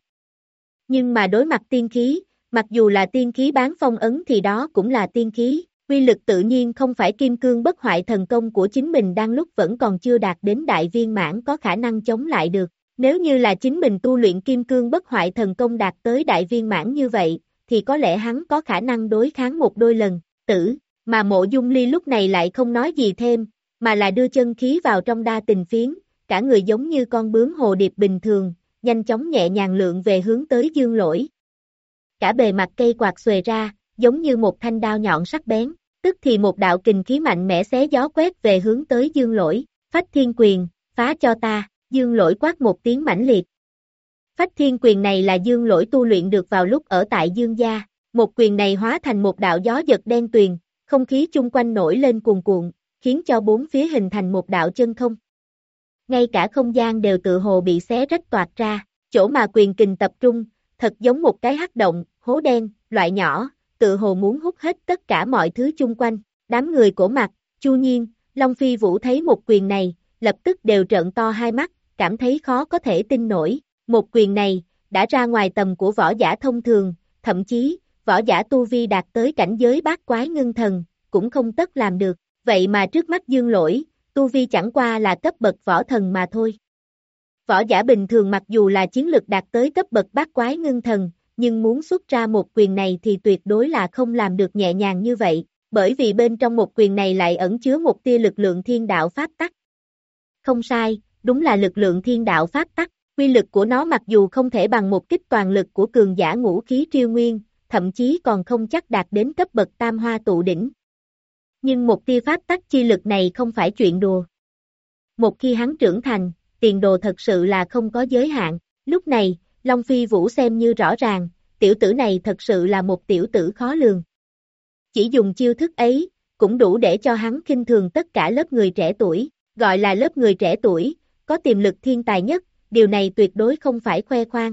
Nhưng mà đối mặt tiên khí, mặc dù là tiên khí bán phong ấn thì đó cũng là tiên khí, quy lực tự nhiên không phải kim cương bất hoại thần công của chính mình đang lúc vẫn còn chưa đạt đến đại viên mãn có khả năng chống lại được. Nếu như là chính mình tu luyện kim cương bất hoại thần công đạt tới đại viên mãn như vậy, thì có lẽ hắn có khả năng đối kháng một đôi lần, tử, mà mộ dung ly lúc này lại không nói gì thêm, mà là đưa chân khí vào trong đa tình phiến, cả người giống như con bướm hồ điệp bình thường, nhanh chóng nhẹ nhàng lượng về hướng tới dương lỗi. Cả bề mặt cây quạt xuề ra, giống như một thanh đao nhọn sắc bén, tức thì một đạo kình khí mạnh mẽ xé gió quét về hướng tới dương lỗi, phách thiên quyền, phá cho ta, dương lỗi quát một tiếng mãnh liệt. Phách thiên quyền này là dương lỗi tu luyện được vào lúc ở tại dương gia, một quyền này hóa thành một đạo gió giật đen tuyền, không khí chung quanh nổi lên cuồn cuộn, khiến cho bốn phía hình thành một đạo chân không. Ngay cả không gian đều tự hồ bị xé rách toạt ra, chỗ mà quyền kình tập trung, thật giống một cái hắc động, hố đen, loại nhỏ, tự hồ muốn hút hết tất cả mọi thứ chung quanh. Đám người cổ mặt, Chu Nhiên, Long Phi Vũ thấy một quyền này, lập tức đều trợn to hai mắt, cảm thấy khó có thể tin nổi. Một quyền này, đã ra ngoài tầm của võ giả thông thường, thậm chí, võ giả tu vi đạt tới cảnh giới bát quái ngưng thần, cũng không tất làm được. Vậy mà trước mắt dương lỗi, tu vi chẳng qua là cấp bậc võ thần mà thôi. Võ giả bình thường mặc dù là chiến lực đạt tới cấp bậc bát quái ngưng thần, nhưng muốn xuất ra một quyền này thì tuyệt đối là không làm được nhẹ nhàng như vậy, bởi vì bên trong một quyền này lại ẩn chứa một tia lực lượng thiên đạo pháp tắc. Không sai, đúng là lực lượng thiên đạo pháp tắc, quy lực của nó mặc dù không thể bằng một kích toàn lực của cường giả ngũ khí triêu nguyên, thậm chí còn không chắc đạt đến cấp bậc tam hoa tụ đỉnh. Nhưng một tia pháp tắc chi lực này không phải chuyện đùa. Một khi hắn trưởng thành, tiền đồ thật sự là không có giới hạn, lúc này, Long Phi Vũ xem như rõ ràng, tiểu tử này thật sự là một tiểu tử khó lường. Chỉ dùng chiêu thức ấy, cũng đủ để cho hắn kinh thường tất cả lớp người trẻ tuổi, gọi là lớp người trẻ tuổi, có tiềm lực thiên tài nhất, điều này tuyệt đối không phải khoe khoang.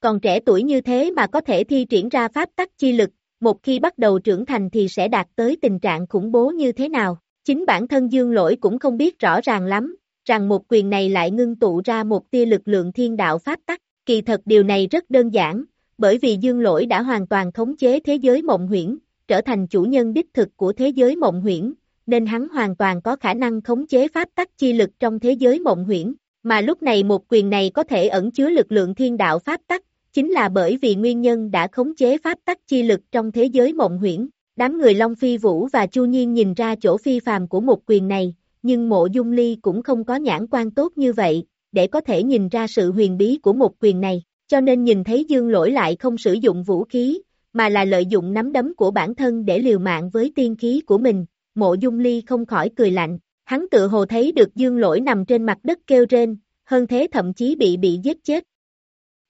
Còn trẻ tuổi như thế mà có thể thi triển ra pháp tắc chi lực, một khi bắt đầu trưởng thành thì sẽ đạt tới tình trạng khủng bố như thế nào. Chính bản thân dương lỗi cũng không biết rõ ràng lắm, rằng một quyền này lại ngưng tụ ra một tia lực lượng thiên đạo pháp tắc. Kỳ thật điều này rất đơn giản, bởi vì dương lỗi đã hoàn toàn khống chế thế giới mộng huyễn, trở thành chủ nhân đích thực của thế giới mộng huyễn, nên hắn hoàn toàn có khả năng khống chế pháp tắc chi lực trong thế giới mộng huyễn, mà lúc này một quyền này có thể ẩn chứa lực lượng thiên đạo pháp tắc, chính là bởi vì nguyên nhân đã khống chế pháp tắc chi lực trong thế giới mộng huyễn. Đám người Long Phi Vũ và Chu Nhiên nhìn ra chỗ phi phàm của một quyền này, nhưng mộ dung ly cũng không có nhãn quan tốt như vậy, để có thể nhìn ra sự huyền bí của một quyền này, cho nên nhìn thấy dương lỗi lại không sử dụng vũ khí, mà là lợi dụng nắm đấm của bản thân để liều mạng với tiên khí của mình, mộ dung ly không khỏi cười lạnh, hắn tự hồ thấy được dương lỗi nằm trên mặt đất kêu rên, hơn thế thậm chí bị bị giết chết.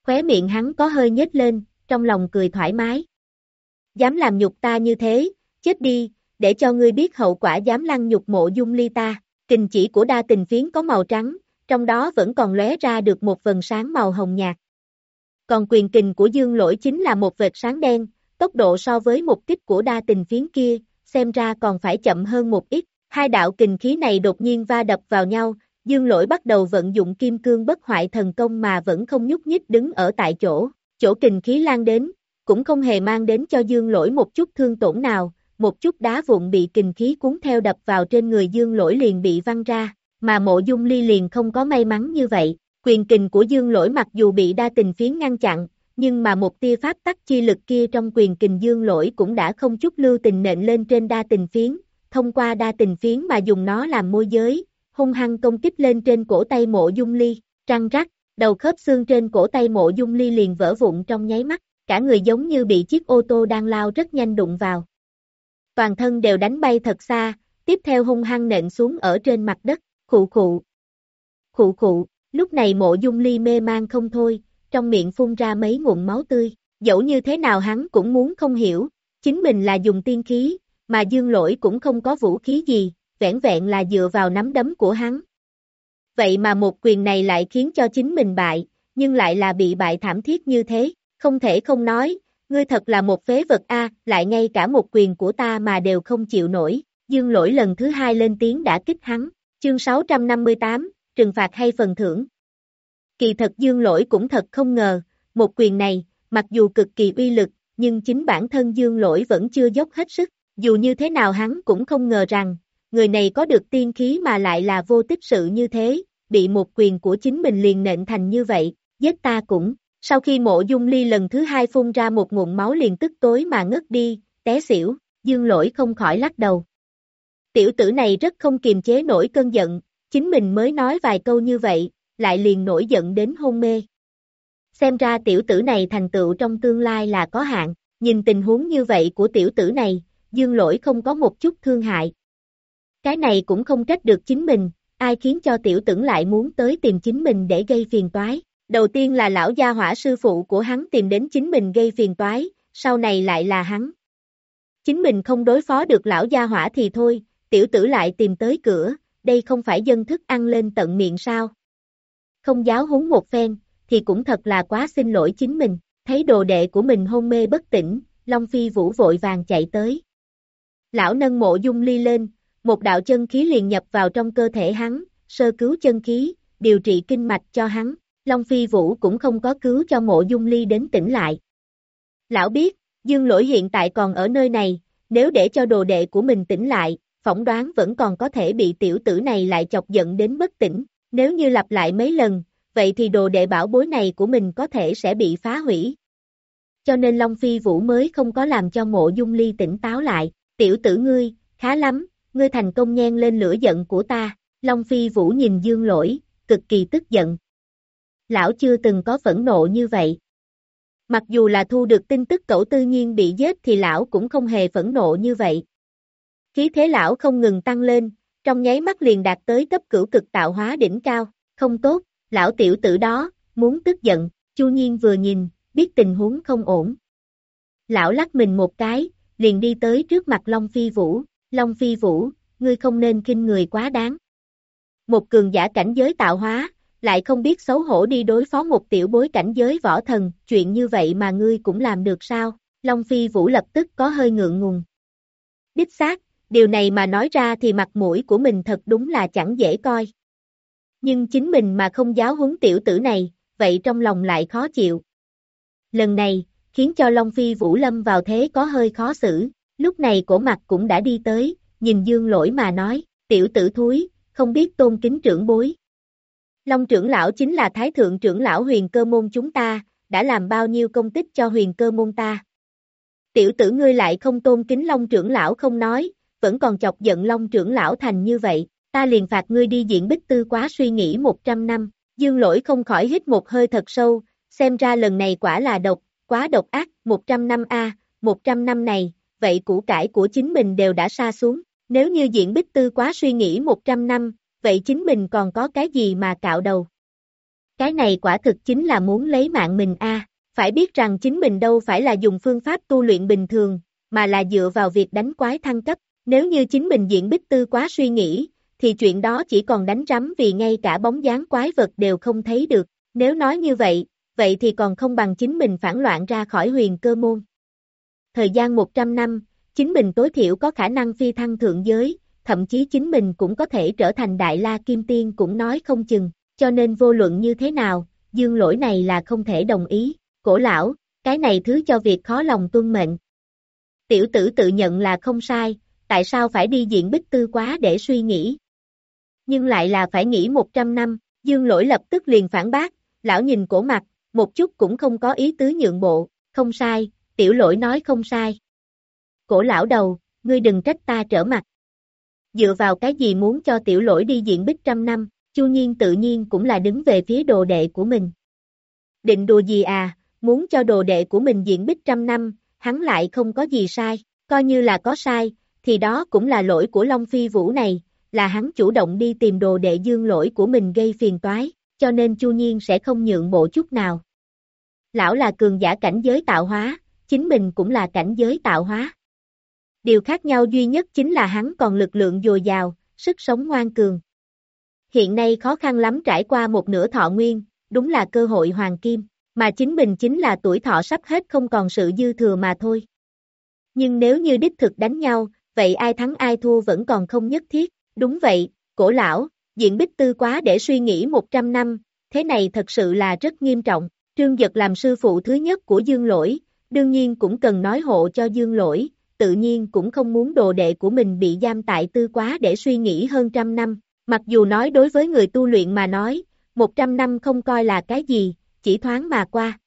Khóe miệng hắn có hơi nhếch lên, trong lòng cười thoải mái. Dám làm nhục ta như thế, chết đi, để cho ngươi biết hậu quả dám lăng nhục mộ dung ly ta. Kình chỉ của đa tình phiến có màu trắng, trong đó vẫn còn lóe ra được một vần sáng màu hồng nhạt. Còn quyền kình của dương lỗi chính là một vệt sáng đen, tốc độ so với mục kích của đa tình phiến kia, xem ra còn phải chậm hơn một ít. Hai đạo kình khí này đột nhiên va đập vào nhau, dương lỗi bắt đầu vận dụng kim cương bất hoại thần công mà vẫn không nhúc nhích đứng ở tại chỗ. Chỗ kình khí lan đến, cũng không hề mang đến cho dương lỗi một chút thương tổn nào, một chút đá vụn bị kình khí cuốn theo đập vào trên người dương lỗi liền bị văng ra, mà mộ dung ly liền không có may mắn như vậy. Quyền kình của dương lỗi mặc dù bị đa tình phiến ngăn chặn, nhưng mà một tia pháp tắc chi lực kia trong quyền kình dương lỗi cũng đã không chút lưu tình nện lên trên đa tình phiến, thông qua đa tình phiến mà dùng nó làm môi giới, hung hăng công kích lên trên cổ tay mộ dung ly, trăng rắc, đầu khớp xương trên cổ tay mộ dung ly liền vỡ vụn trong nháy mắt, cả người giống như bị chiếc ô tô đang lao rất nhanh đụng vào. Toàn thân đều đánh bay thật xa, tiếp theo hung hăng nện xuống ở trên mặt đất, khụ khụ. Khụ khụ, lúc này mộ dung ly mê mang không thôi, trong miệng phun ra mấy nguồn máu tươi, dẫu như thế nào hắn cũng muốn không hiểu, chính mình là dùng tiên khí, mà dương lỗi cũng không có vũ khí gì, vẹn vẹn là dựa vào nắm đấm của hắn. Vậy mà một quyền này lại khiến cho chính mình bại, nhưng lại là bị bại thảm thiết như thế, không thể không nói, ngươi thật là một phế vật a, lại ngay cả một quyền của ta mà đều không chịu nổi, dương lỗi lần thứ hai lên tiếng đã kích hắn, chương 658, trừng phạt hay phần thưởng. Kỳ thật dương lỗi cũng thật không ngờ, một quyền này, mặc dù cực kỳ uy lực, nhưng chính bản thân dương lỗi vẫn chưa dốc hết sức, dù như thế nào hắn cũng không ngờ rằng, người này có được tiên khí mà lại là vô tích sự như thế, bị một quyền của chính mình liền nện thành như vậy, giết ta cũng. Sau khi mộ dung ly lần thứ hai phun ra một nguồn máu liền tức tối mà ngất đi, té xỉu, dương lỗi không khỏi lắc đầu. Tiểu tử này rất không kiềm chế nổi cơn giận, chính mình mới nói vài câu như vậy, lại liền nổi giận đến hôn mê. Xem ra tiểu tử này thành tựu trong tương lai là có hạn, nhìn tình huống như vậy của tiểu tử này, dương lỗi không có một chút thương hại, cái này cũng không trách được chính mình, ai khiến cho tiểu tưởng lại muốn tới tìm chính mình để gây phiền toái. Đầu tiên là lão gia hỏa sư phụ của hắn tìm đến chính mình gây phiền toái, sau này lại là hắn. Chính mình không đối phó được lão gia hỏa thì thôi, tiểu tử lại tìm tới cửa, đây không phải dân thức ăn lên tận miệng sao. Không giáo huấn một phen, thì cũng thật là quá xin lỗi chính mình, thấy đồ đệ của mình hôn mê bất tỉnh, Long Phi Vũ vội vàng chạy tới. Lão nâng mộ dung ly lên, một đạo chân khí liền nhập vào trong cơ thể hắn, sơ cứu chân khí, điều trị kinh mạch cho hắn, Long Phi Vũ cũng không có cứu cho mộ dung ly đến tỉnh lại. Lão biết, dương lỗi hiện tại còn ở nơi này, nếu để cho đồ đệ của mình tỉnh lại, phỏng đoán vẫn còn có thể bị tiểu tử này lại chọc giận đến bất tỉnh, nếu như lặp lại mấy lần, vậy thì đồ đệ bảo bối này của mình có thể sẽ bị phá hủy. Cho nên Long Phi Vũ mới không có làm cho mộ dung ly tỉnh táo lại, tiểu tử ngươi, khá lắm, ngươi thành công nhen lên lửa giận của ta, Long Phi Vũ nhìn dương lỗi, cực kỳ tức giận. Lão chưa từng có phẫn nộ như vậy. Mặc dù là thu được tin tức cậu tư nhiên bị giết thì lão cũng không hề phẫn nộ như vậy. Khí thế lão không ngừng tăng lên, trong nháy mắt liền đạt tới cấp cửu cực tạo hóa đỉnh cao, không tốt, lão tiểu tử đó, muốn tức giận, Chu Nhiên vừa nhìn, biết tình huống không ổn. Lão lắc mình một cái, liền đi tới trước mặt Long Phi Vũ, Long Phi Vũ, ngươi không nên kinh người quá đáng. Một cường giả cảnh giới tạo hóa, lại không biết xấu hổ đi đối phó một tiểu bối cảnh giới võ thần, chuyện như vậy mà ngươi cũng làm được sao? Long Phi Vũ lập tức có hơi ngượng ngùng. Đích xác, điều này mà nói ra thì mặt mũi của mình thật đúng là chẳng dễ coi. Nhưng chính mình mà không giáo huấn tiểu tử này, vậy trong lòng lại khó chịu. Lần này, khiến cho Long Phi Vũ Lâm vào thế có hơi khó xử, lúc này cổ mặt cũng đã đi tới, nhìn dương lỗi mà nói, tiểu tử thúi, không biết tôn kính trưởng bối. Long trưởng lão chính là thái thượng trưởng lão huyền cơ môn chúng ta, đã làm bao nhiêu công tích cho huyền cơ môn ta. Tiểu tử ngươi lại không tôn kính Long trưởng lão không nói, vẫn còn chọc giận Long trưởng lão thành như vậy, ta liền phạt ngươi đi diện bích tư quá suy nghĩ 100 năm. Dương lỗi không khỏi hít một hơi thật sâu, xem ra lần này quả là độc, quá độc ác, 100 năm a, 100 năm này, vậy củ cải của chính mình đều đã xa xuống. Nếu như diện bích tư quá suy nghĩ 100 năm, vậy chính mình còn có cái gì mà cạo đầu? Cái này quả thực chính là muốn lấy mạng mình a. Phải biết rằng chính mình đâu phải là dùng phương pháp tu luyện bình thường, mà là dựa vào việc đánh quái thăng cấp. Nếu như chính mình diện bích tư quá suy nghĩ, thì chuyện đó chỉ còn đánh rắm vì ngay cả bóng dáng quái vật đều không thấy được. Nếu nói như vậy, vậy thì còn không bằng chính mình phản loạn ra khỏi huyền cơ môn. Thời gian 100 năm, chính mình tối thiểu có khả năng phi thăng thượng giới, thậm chí chính mình cũng có thể trở thành đại la kim tiên cũng nói không chừng, cho nên vô luận như thế nào, dương lỗi này là không thể đồng ý, cổ lão, cái này thứ cho việc khó lòng tuân mệnh. Tiểu tử tự nhận là không sai, tại sao phải đi diện bích tư quá để suy nghĩ? Nhưng lại là phải nghĩ 100 năm, dương lỗi lập tức liền phản bác, lão nhìn cổ mặt, một chút cũng không có ý tứ nhượng bộ, không sai, tiểu lỗi nói không sai. Cổ lão đầu, ngươi đừng trách ta trở mặt. Dựa vào cái gì muốn cho tiểu lỗi đi diện bích trăm năm, chu nhiên tự nhiên cũng là đứng về phía đồ đệ của mình. Định đùa gì à, muốn cho đồ đệ của mình diện bích trăm năm, hắn lại không có gì sai, coi như là có sai, thì đó cũng là lỗi của Long Phi Vũ này, là hắn chủ động đi tìm đồ đệ dương lỗi của mình gây phiền toái, cho nên Chu Nhiên sẽ không nhượng bộ chút nào. Lão là cường giả cảnh giới tạo hóa, chính mình cũng là cảnh giới tạo hóa. Điều khác nhau duy nhất chính là hắn còn lực lượng dồi dào, sức sống ngoan cường. Hiện nay khó khăn lắm trải qua một nửa thọ nguyên, đúng là cơ hội hoàng kim, mà chính mình chính là tuổi thọ sắp hết không còn sự dư thừa mà thôi. Nhưng nếu như đích thực đánh nhau, vậy ai thắng ai thua vẫn còn không nhất thiết, đúng vậy, cổ lão, diện bích tư quá để suy nghĩ 100 năm, thế này thật sự là rất nghiêm trọng, trương giật làm sư phụ thứ nhất của dương lỗi, đương nhiên cũng cần nói hộ cho dương lỗi, tự nhiên cũng không muốn đồ đệ của mình bị giam tại tư quá để suy nghĩ hơn trăm năm, mặc dù nói đối với người tu luyện mà nói, 100 năm không coi là cái gì, chỉ thoáng mà qua.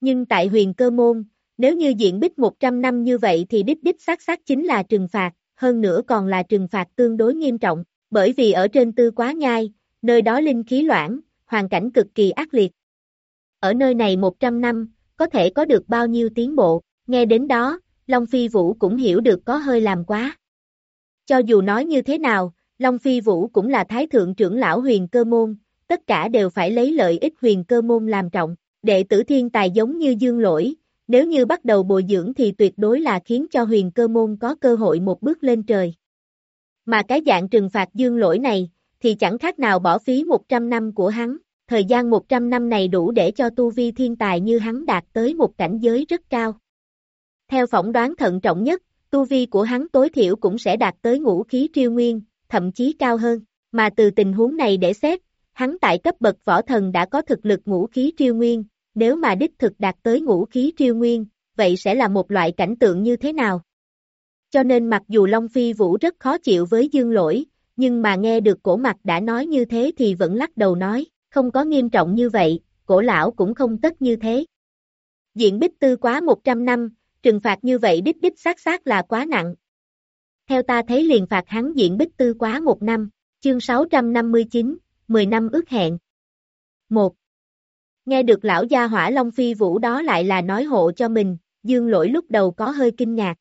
Nhưng tại huyền cơ môn, nếu như diện bích 100 năm như vậy thì đích đích xác xác chính là trừng phạt, hơn nữa còn là trừng phạt tương đối nghiêm trọng, bởi vì ở trên tư quá nhai, nơi đó linh khí loãng, hoàn cảnh cực kỳ ác liệt. Ở nơi này 100 năm, có thể có được bao nhiêu tiến bộ, nghe đến đó, Long Phi Vũ cũng hiểu được có hơi làm quá. Cho dù nói như thế nào, Long Phi Vũ cũng là thái thượng trưởng lão huyền cơ môn, tất cả đều phải lấy lợi ích huyền cơ môn làm trọng, đệ tử thiên tài giống như dương lỗi, nếu như bắt đầu bồi dưỡng thì tuyệt đối là khiến cho huyền cơ môn có cơ hội một bước lên trời. Mà cái dạng trừng phạt dương lỗi này, thì chẳng khác nào bỏ phí 100 năm của hắn, thời gian 100 năm này đủ để cho tu vi thiên tài như hắn đạt tới một cảnh giới rất cao. Theo phỏng đoán thận trọng nhất, tu vi của hắn tối thiểu cũng sẽ đạt tới ngũ khí triêu nguyên, thậm chí cao hơn, mà từ tình huống này để xét, hắn tại cấp bậc võ thần đã có thực lực ngũ khí triêu nguyên, nếu mà đích thực đạt tới ngũ khí triêu nguyên, vậy sẽ là một loại cảnh tượng như thế nào? Cho nên mặc dù Long Phi Vũ rất khó chịu với dương lỗi, nhưng mà nghe được cổ mặt đã nói như thế thì vẫn lắc đầu nói, không có nghiêm trọng như vậy, cổ lão cũng không tất như thế. Diện bích tư quá 100 năm, trừng phạt như vậy đích đích xác xác là quá nặng. Theo ta thấy liền phạt hắn diện bích tư quá một năm, chương 659, 10 năm ước hẹn. 1. Nghe được lão gia hỏa Long Phi Vũ đó lại là nói hộ cho mình, dương lỗi lúc đầu có hơi kinh ngạc.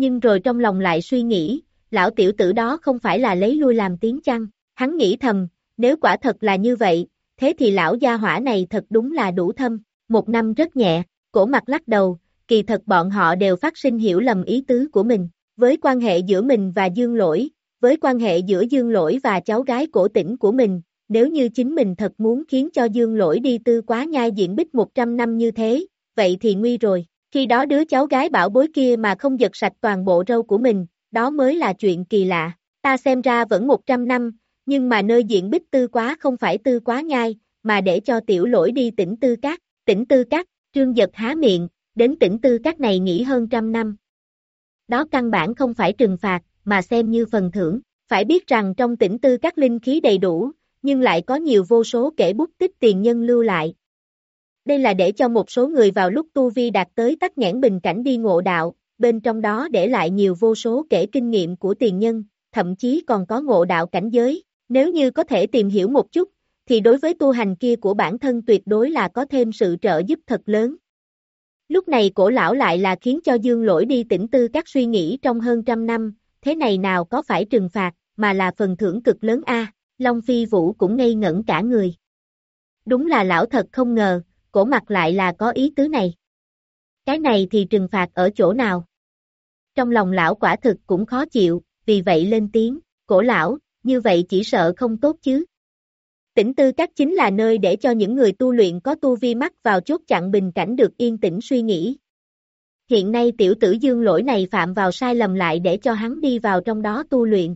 Nhưng rồi trong lòng lại suy nghĩ, lão tiểu tử đó không phải là lấy lui làm tiếng chăng, hắn nghĩ thầm, nếu quả thật là như vậy, thế thì lão gia hỏa này thật đúng là đủ thâm, một năm rất nhẹ, cổ mặt lắc đầu, kỳ thật bọn họ đều phát sinh hiểu lầm ý tứ của mình, với quan hệ giữa mình và dương lỗi, với quan hệ giữa dương lỗi và cháu gái cổ tỉnh của mình, nếu như chính mình thật muốn khiến cho dương lỗi đi tư quá nhai diện bích 100 năm như thế, vậy thì nguy rồi, khi đó đứa cháu gái bảo bối kia mà không giật sạch toàn bộ râu của mình, đó mới là chuyện kỳ lạ, ta xem ra vẫn 100 năm, nhưng mà nơi diện bích tư quá không phải tư quá nhai, mà để cho tiểu lỗi đi tỉnh tư cát, tỉnh tư cát, trương giật há miệng, đến tỉnh tư cát này nghỉ hơn trăm năm. Đó căn bản không phải trừng phạt, mà xem như phần thưởng, phải biết rằng trong tỉnh tư các linh khí đầy đủ, nhưng lại có nhiều vô số kể bút tích tiền nhân lưu lại. Đây là để cho một số người vào lúc tu vi đạt tới tắc nghẽn bình cảnh đi ngộ đạo, bên trong đó để lại nhiều vô số kể kinh nghiệm của tiền nhân, thậm chí còn có ngộ đạo cảnh giới. Nếu như có thể tìm hiểu một chút, thì đối với tu hành kia của bản thân tuyệt đối là có thêm sự trợ giúp thật lớn. Lúc này cổ lão lại là khiến cho dương lỗi đi tỉnh tư các suy nghĩ trong hơn trăm năm, thế này nào có phải trừng phạt, mà là phần thưởng cực lớn a Long Phi Vũ cũng ngây ngẩn cả người. Đúng là lão thật không ngờ, cổ mặt lại là có ý tứ này. Cái này thì trừng phạt ở chỗ nào? Trong lòng lão quả thực cũng khó chịu, vì vậy lên tiếng, cổ lão, như vậy chỉ sợ không tốt chứ. Tỉnh tư các chính là nơi để cho những người tu luyện có tu vi mắc vào chốt chặn bình cảnh được yên tĩnh suy nghĩ. Hiện nay tiểu tử dương lỗi này phạm vào sai lầm lại để cho hắn đi vào trong đó tu luyện.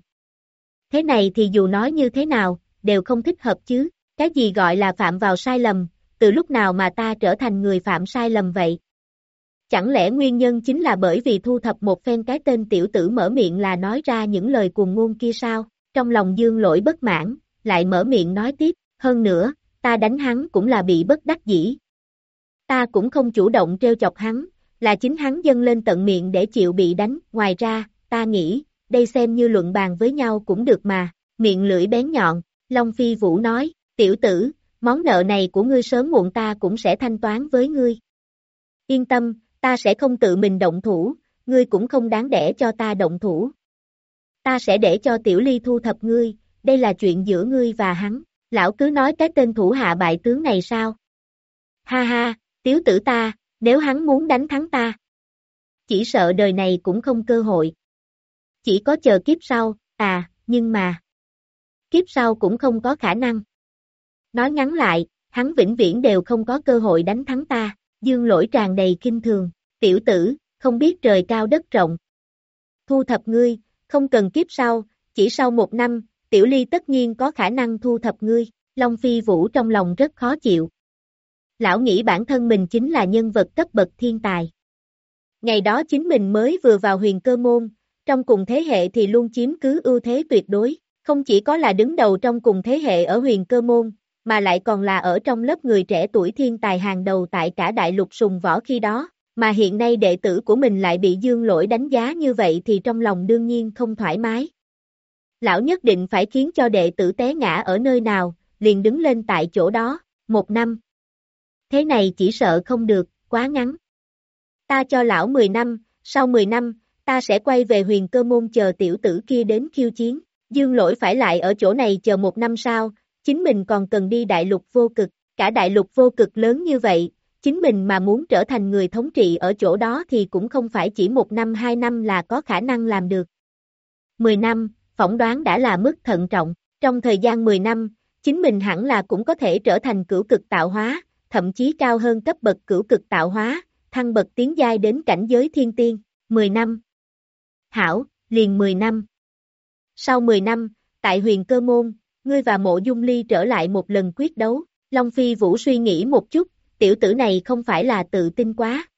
Thế này thì dù nói như thế nào, đều không thích hợp chứ, cái gì gọi là phạm vào sai lầm, từ lúc nào mà ta trở thành người phạm sai lầm vậy? Chẳng lẽ nguyên nhân chính là bởi vì thu thập một phen cái tên tiểu tử mở miệng là nói ra những lời cuồng ngôn kia sao? Trong lòng dương lỗi bất mãn, lại mở miệng nói tiếp, hơn nữa, ta đánh hắn cũng là bị bất đắc dĩ. Ta cũng không chủ động treo chọc hắn, là chính hắn dâng lên tận miệng để chịu bị đánh, ngoài ra, ta nghĩ, đây xem như luận bàn với nhau cũng được mà, miệng lưỡi bén nhọn, Long Phi Vũ nói, tiểu tử, món nợ này của ngươi sớm muộn ta cũng sẽ thanh toán với ngươi. Yên tâm, ta sẽ không tự mình động thủ, ngươi cũng không đáng để cho ta động thủ. Ta sẽ để cho tiểu ly thu thập ngươi, đây là chuyện giữa ngươi và hắn, lão cứ nói cái tên thủ hạ bại tướng này sao? Ha ha, tiếu tử ta, nếu hắn muốn đánh thắng ta. Chỉ sợ đời này cũng không cơ hội. Chỉ có chờ kiếp sau, à, nhưng mà. Kiếp sau cũng không có khả năng. Nói ngắn lại, hắn vĩnh viễn đều không có cơ hội đánh thắng ta, dương lỗi tràn đầy kinh thường, tiểu tử, không biết trời cao đất rộng. Thu thập ngươi, không cần kiếp sau, chỉ sau một năm, tiểu ly tất nhiên có khả năng thu thập ngươi, Long Phi Vũ trong lòng rất khó chịu. Lão nghĩ bản thân mình chính là nhân vật cấp bậc thiên tài. Ngày đó chính mình mới vừa vào huyền cơ môn, trong cùng thế hệ thì luôn chiếm cứ ưu thế tuyệt đối, không chỉ có là đứng đầu trong cùng thế hệ ở huyền cơ môn, mà lại còn là ở trong lớp người trẻ tuổi thiên tài hàng đầu tại cả đại lục sùng võ khi đó, mà hiện nay đệ tử của mình lại bị dương lỗi đánh giá như vậy thì trong lòng đương nhiên không thoải mái. Lão nhất định phải khiến cho đệ tử té ngã ở nơi nào, liền đứng lên tại chỗ đó, một năm. Thế này chỉ sợ không được, quá ngắn. Ta cho lão 10 năm, sau 10 năm, ta sẽ quay về huyền cơ môn chờ tiểu tử kia đến khiêu chiến. Dương lỗi phải lại ở chỗ này chờ một năm sau, chính mình còn cần đi đại lục vô cực, cả đại lục vô cực lớn như vậy, chính mình mà muốn trở thành người thống trị ở chỗ đó thì cũng không phải chỉ một năm hai năm là có khả năng làm được. Mười năm, phỏng đoán đã là mức thận trọng, trong thời gian mười năm, chính mình hẳn là cũng có thể trở thành cửu cực tạo hóa, thậm chí cao hơn cấp bậc cửu cực tạo hóa, thăng bậc tiến giai đến cảnh giới thiên tiên, mười năm. Hảo, liền mười năm. Sau mười năm, tại huyền cơ môn, ngươi và mộ dung ly trở lại một lần quyết đấu, Long Phi Vũ suy nghĩ một chút, tiểu tử này không phải là tự tin quá.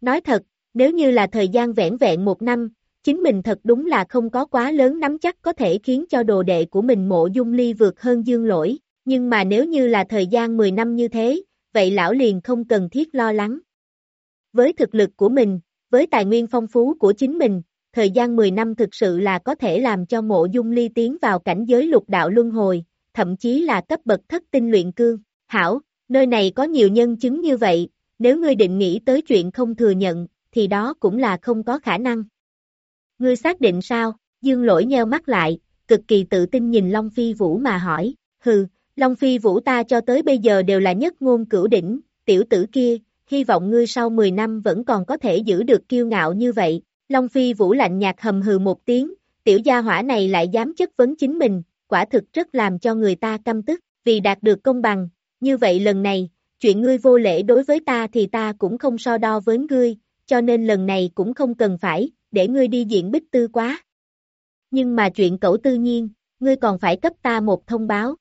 Nói thật, nếu như là thời gian vẹn vẹn một năm, chính mình thật đúng là không có quá lớn nắm chắc có thể khiến cho đồ đệ của mình mộ dung ly vượt hơn dương lỗi, Nhưng mà nếu như là thời gian 10 năm như thế, vậy lão liền không cần thiết lo lắng. Với thực lực của mình, với tài nguyên phong phú của chính mình, thời gian 10 năm thực sự là có thể làm cho mộ dung ly tiến vào cảnh giới lục đạo luân hồi, thậm chí là cấp bậc thất tinh luyện cương. Hảo, nơi này có nhiều nhân chứng như vậy, nếu ngươi định nghĩ tới chuyện không thừa nhận, thì đó cũng là không có khả năng. Ngươi xác định sao? Dương lỗi nheo mắt lại, cực kỳ tự tin nhìn Long Phi Vũ mà hỏi, hừ, Long Phi Vũ ta cho tới bây giờ đều là nhất ngôn cửu đỉnh, tiểu tử kia, hy vọng ngươi sau 10 năm vẫn còn có thể giữ được kiêu ngạo như vậy. Long Phi Vũ lạnh nhạt hầm hừ một tiếng, tiểu gia hỏa này lại dám chất vấn chính mình, quả thực rất làm cho người ta căm tức, vì đạt được công bằng, như vậy lần này, chuyện ngươi vô lễ đối với ta thì ta cũng không so đo với ngươi, cho nên lần này cũng không cần phải, để ngươi đi diện bích tư quá. Nhưng mà chuyện cậu tư nhiên, ngươi còn phải cấp ta một thông báo.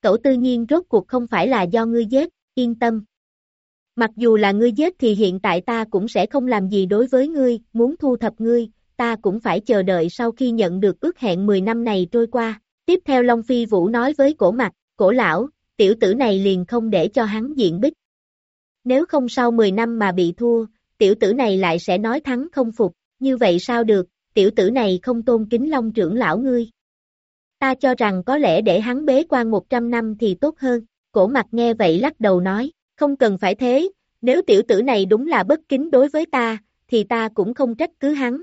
Cậu tư nhiên rốt cuộc không phải là do ngươi giết, yên tâm. Mặc dù là ngươi giết thì hiện tại ta cũng sẽ không làm gì đối với ngươi, muốn thu thập ngươi, ta cũng phải chờ đợi sau khi nhận được ước hẹn 10 năm này trôi qua. Tiếp theo Long Phi Vũ nói với cổ mặt, cổ lão, tiểu tử này liền không để cho hắn diện bích. Nếu không sau 10 năm mà bị thua, tiểu tử này lại sẽ nói thắng không phục, như vậy sao được, tiểu tử này không tôn kính long trưởng lão ngươi. Ta cho rằng có lẽ để hắn bế quan 100 năm thì tốt hơn, cổ mặt nghe vậy lắc đầu nói, không cần phải thế, nếu tiểu tử này đúng là bất kính đối với ta, thì ta cũng không trách cứ hắn.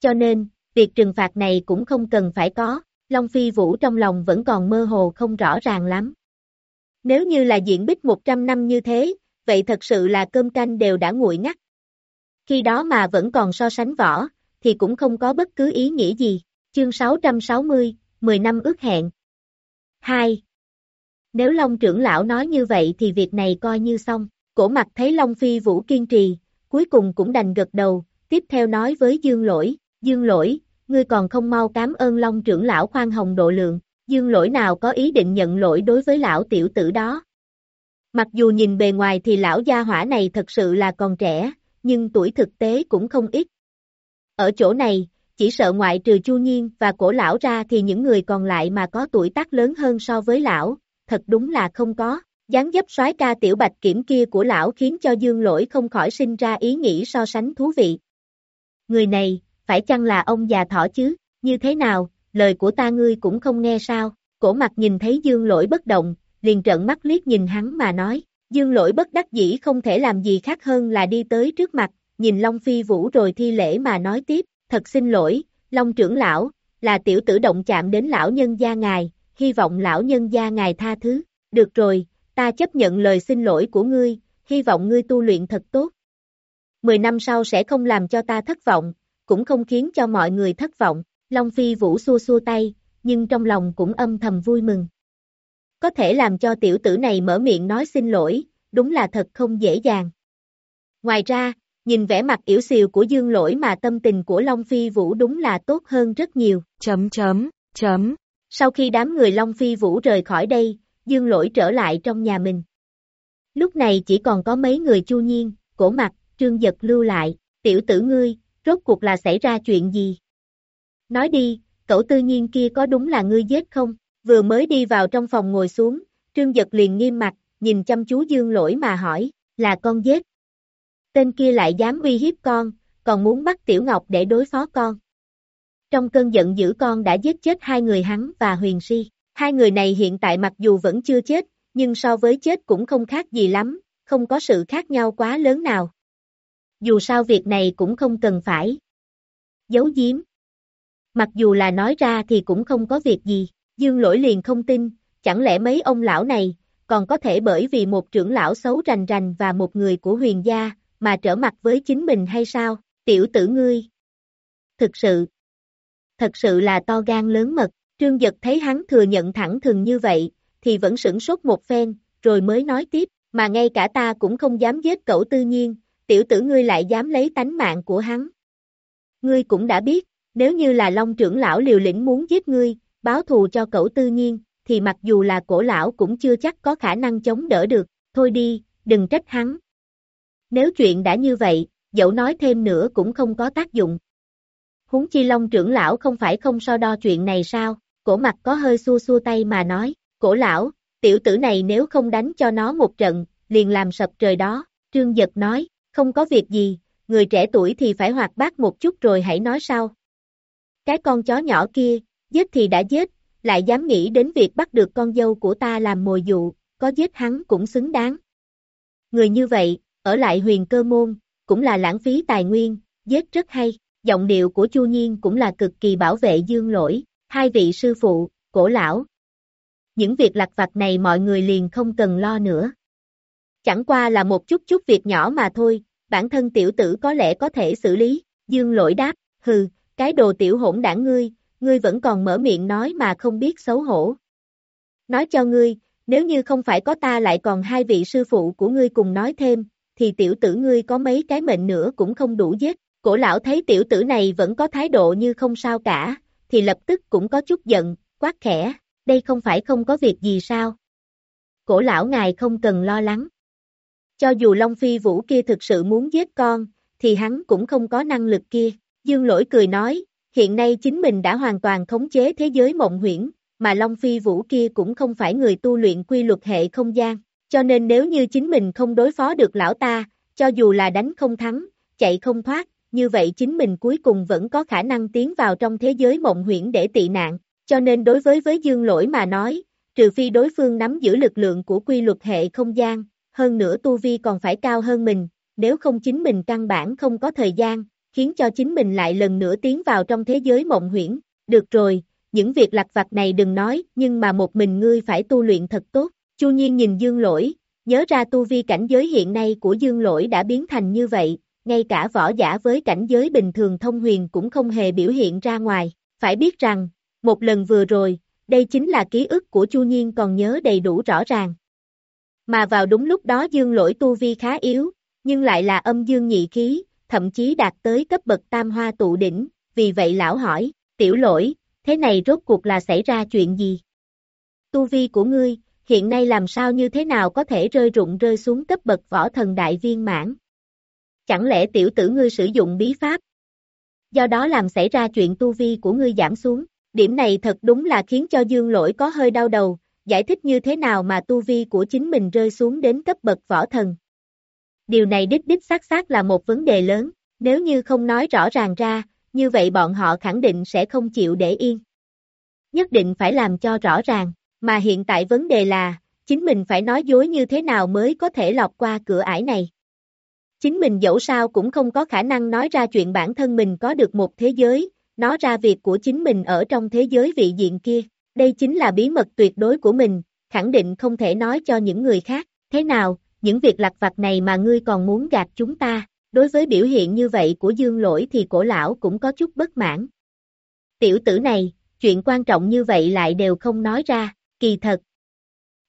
Cho nên, việc trừng phạt này cũng không cần phải có, Long Phi Vũ trong lòng vẫn còn mơ hồ không rõ ràng lắm. Nếu như là diện bích 100 năm như thế, vậy thật sự là cơm canh đều đã nguội ngắt. Khi đó mà vẫn còn so sánh võ, thì cũng không có bất cứ ý nghĩa gì. Chương 660, 10 năm ước hẹn. 2. Nếu Long trưởng lão nói như vậy thì việc này coi như xong. Cổ mặt thấy Long Phi Vũ kiên trì, cuối cùng cũng đành gật đầu, tiếp theo nói với Dương Lỗi, Dương Lỗi, ngươi còn không mau cảm ơn Long trưởng lão khoan hồng độ lượng, Dương Lỗi nào có ý định nhận lỗi đối với lão tiểu tử đó. Mặc dù nhìn bề ngoài thì lão gia hỏa này thật sự là còn trẻ, nhưng tuổi thực tế cũng không ít. Ở chỗ này, chỉ sợ ngoại trừ Chu Nhiên và cổ lão ra thì những người còn lại mà có tuổi tác lớn hơn so với lão, thật đúng là không có. Gián dấp soái ca tiểu bạch kiểm kia của lão khiến cho dương lỗi không khỏi sinh ra ý nghĩ so sánh thú vị. Người này, phải chăng là ông già thỏ chứ, như thế nào, lời của ta ngươi cũng không nghe sao, cổ mặt nhìn thấy dương lỗi bất động, liền trợn mắt liếc nhìn hắn mà nói, dương lỗi bất đắc dĩ không thể làm gì khác hơn là đi tới trước mặt, nhìn Long Phi Vũ rồi thi lễ mà nói tiếp, thật xin lỗi, Long trưởng lão, là tiểu tử động chạm đến lão nhân gia ngài, hy vọng lão nhân gia ngài tha thứ, được rồi, ta chấp nhận lời xin lỗi của ngươi, hy vọng ngươi tu luyện thật tốt. Mười năm sau sẽ không làm cho ta thất vọng, cũng không khiến cho mọi người thất vọng, Long Phi Vũ xua xua tay, nhưng trong lòng cũng âm thầm vui mừng. Có thể làm cho tiểu tử này mở miệng nói xin lỗi, đúng là thật không dễ dàng. Ngoài ra, nhìn vẻ mặt yếu xìu của Dương Lỗi mà tâm tình của Long Phi Vũ đúng là tốt hơn rất nhiều. Chấm chấm, chấm. Sau khi đám người Long Phi Vũ rời khỏi đây, Dương Lỗi trở lại trong nhà mình. Lúc này chỉ còn có mấy người chu nhiên, cổ mặt, trương giật lưu lại, tiểu tử ngươi, rốt cuộc là xảy ra chuyện gì? Nói đi, cậu tư nhiên kia có đúng là ngươi giết không? Vừa mới đi vào trong phòng ngồi xuống, trương giật liền nghiêm mặt, nhìn chăm chú dương lỗi mà hỏi, là con giết. Tên kia lại dám uy hiếp con, còn muốn bắt Tiểu Ngọc để đối phó con. Trong cơn giận dữ con đã giết chết hai người hắn và huyền si. Hai người này hiện tại mặc dù vẫn chưa chết, nhưng so với chết cũng không khác gì lắm, không có sự khác nhau quá lớn nào. Dù sao việc này cũng không cần phải. Giấu giếm. Mặc dù là nói ra thì cũng không có việc gì, dương lỗi liền không tin, chẳng lẽ mấy ông lão này, còn có thể bởi vì một trưởng lão xấu rành rành và một người của huyền gia, mà trở mặt với chính mình hay sao, tiểu tử ngươi. Thực sự, thật sự là to gan lớn mật, trương giật thấy hắn thừa nhận thẳng thừng như vậy, thì vẫn sửng sốt một phen, rồi mới nói tiếp, mà ngay cả ta cũng không dám giết cậu tư nhiên, tiểu tử ngươi lại dám lấy tánh mạng của hắn. Ngươi cũng đã biết, nếu như là Long trưởng lão liều lĩnh muốn giết ngươi, báo thù cho cậu tư nhiên, thì mặc dù là cổ lão cũng chưa chắc có khả năng chống đỡ được, thôi đi, đừng trách hắn. Nếu chuyện đã như vậy, dẫu nói thêm nữa cũng không có tác dụng. Húng chi Long trưởng lão không phải không so đo chuyện này sao, cổ mặt có hơi xua xua tay mà nói, Cổ lão, tiểu tử này nếu không đánh cho nó một trận, liền làm sập trời đó, trương giật nói, không có việc gì, người trẻ tuổi thì phải hoạt bát một chút rồi hãy nói sau. Cái con chó nhỏ kia, giết thì đã giết, lại dám nghĩ đến việc bắt được con dâu của ta làm mồi dụ, có giết hắn cũng xứng đáng. Người như vậy, ở lại huyền cơ môn, cũng là lãng phí tài nguyên, giết rất hay, giọng điệu của Chu Nhiên cũng là cực kỳ bảo vệ dương lỗi, hai vị sư phụ, cổ lão. Những việc lặt vặt này mọi người liền không cần lo nữa. Chẳng qua là một chút chút việc nhỏ mà thôi, bản thân tiểu tử có lẽ có thể xử lý, dương lỗi đáp, hừ, cái đồ tiểu hỗn đảng ngươi, ngươi vẫn còn mở miệng nói mà không biết xấu hổ. Nói cho ngươi, nếu như không phải có ta lại còn hai vị sư phụ của ngươi cùng nói thêm, thì tiểu tử ngươi có mấy cái mệnh nữa cũng không đủ giết. Cổ lão thấy tiểu tử này vẫn có thái độ như không sao cả, thì lập tức cũng có chút giận, quát khẽ, đây không phải không có việc gì sao? Cổ lão ngài không cần lo lắng. Cho dù Long Phi Vũ kia thực sự muốn giết con, thì hắn cũng không có năng lực kia. Dương lỗi cười nói, hiện nay chính mình đã hoàn toàn khống chế thế giới mộng huyễn, mà Long Phi Vũ kia cũng không phải người tu luyện quy luật hệ không gian, cho nên nếu như chính mình không đối phó được lão ta, cho dù là đánh không thắng, chạy không thoát, như vậy chính mình cuối cùng vẫn có khả năng tiến vào trong thế giới mộng huyễn để tị nạn, cho nên đối với với dương lỗi mà nói, trừ phi đối phương nắm giữ lực lượng của quy luật hệ không gian, hơn nữa tu vi còn phải cao hơn mình, nếu không chính mình căn bản không có thời gian, khiến cho chính mình lại lần nữa tiến vào trong thế giới mộng huyễn. Được rồi, những việc lặt vặt này đừng nói, nhưng mà một mình ngươi phải tu luyện thật tốt. Chu Nhiên nhìn Dương Lỗi, nhớ ra tu vi cảnh giới hiện nay của Dương Lỗi đã biến thành như vậy, ngay cả võ giả với cảnh giới bình thường thông huyền cũng không hề biểu hiện ra ngoài. Phải biết rằng, một lần vừa rồi, đây chính là ký ức của Chu Nhiên còn nhớ đầy đủ rõ ràng. Mà vào đúng lúc đó Dương Lỗi tu vi khá yếu, nhưng lại là âm dương nhị khí, thậm chí đạt tới cấp bậc tam hoa tụ đỉnh, vì vậy lão hỏi, tiểu lỗi, thế này rốt cuộc là xảy ra chuyện gì? Tu vi của ngươi, hiện nay làm sao như thế nào có thể rơi rụng rơi xuống cấp bậc võ thần đại viên mãn? Chẳng lẽ tiểu tử ngươi sử dụng bí pháp? Do đó làm xảy ra chuyện tu vi của ngươi giảm xuống, điểm này thật đúng là khiến cho dương lỗi có hơi đau đầu, giải thích như thế nào mà tu vi của chính mình rơi xuống đến cấp bậc võ thần. Điều này đích đích xác xác là một vấn đề lớn, nếu như không nói rõ ràng ra, như vậy bọn họ khẳng định sẽ không chịu để yên. Nhất định phải làm cho rõ ràng, mà hiện tại vấn đề là, chính mình phải nói dối như thế nào mới có thể lọc qua cửa ải này. Chính mình dẫu sao cũng không có khả năng nói ra chuyện bản thân mình có được một thế giới, nó ra việc của chính mình ở trong thế giới vị diện kia. Đây chính là bí mật tuyệt đối của mình, khẳng định không thể nói cho những người khác. Thế nào, những việc lặt vặt này mà ngươi còn muốn gạt chúng ta, đối với biểu hiện như vậy của dương lỗi thì cổ lão cũng có chút bất mãn. Tiểu tử này, chuyện quan trọng như vậy lại đều không nói ra, kỳ thật.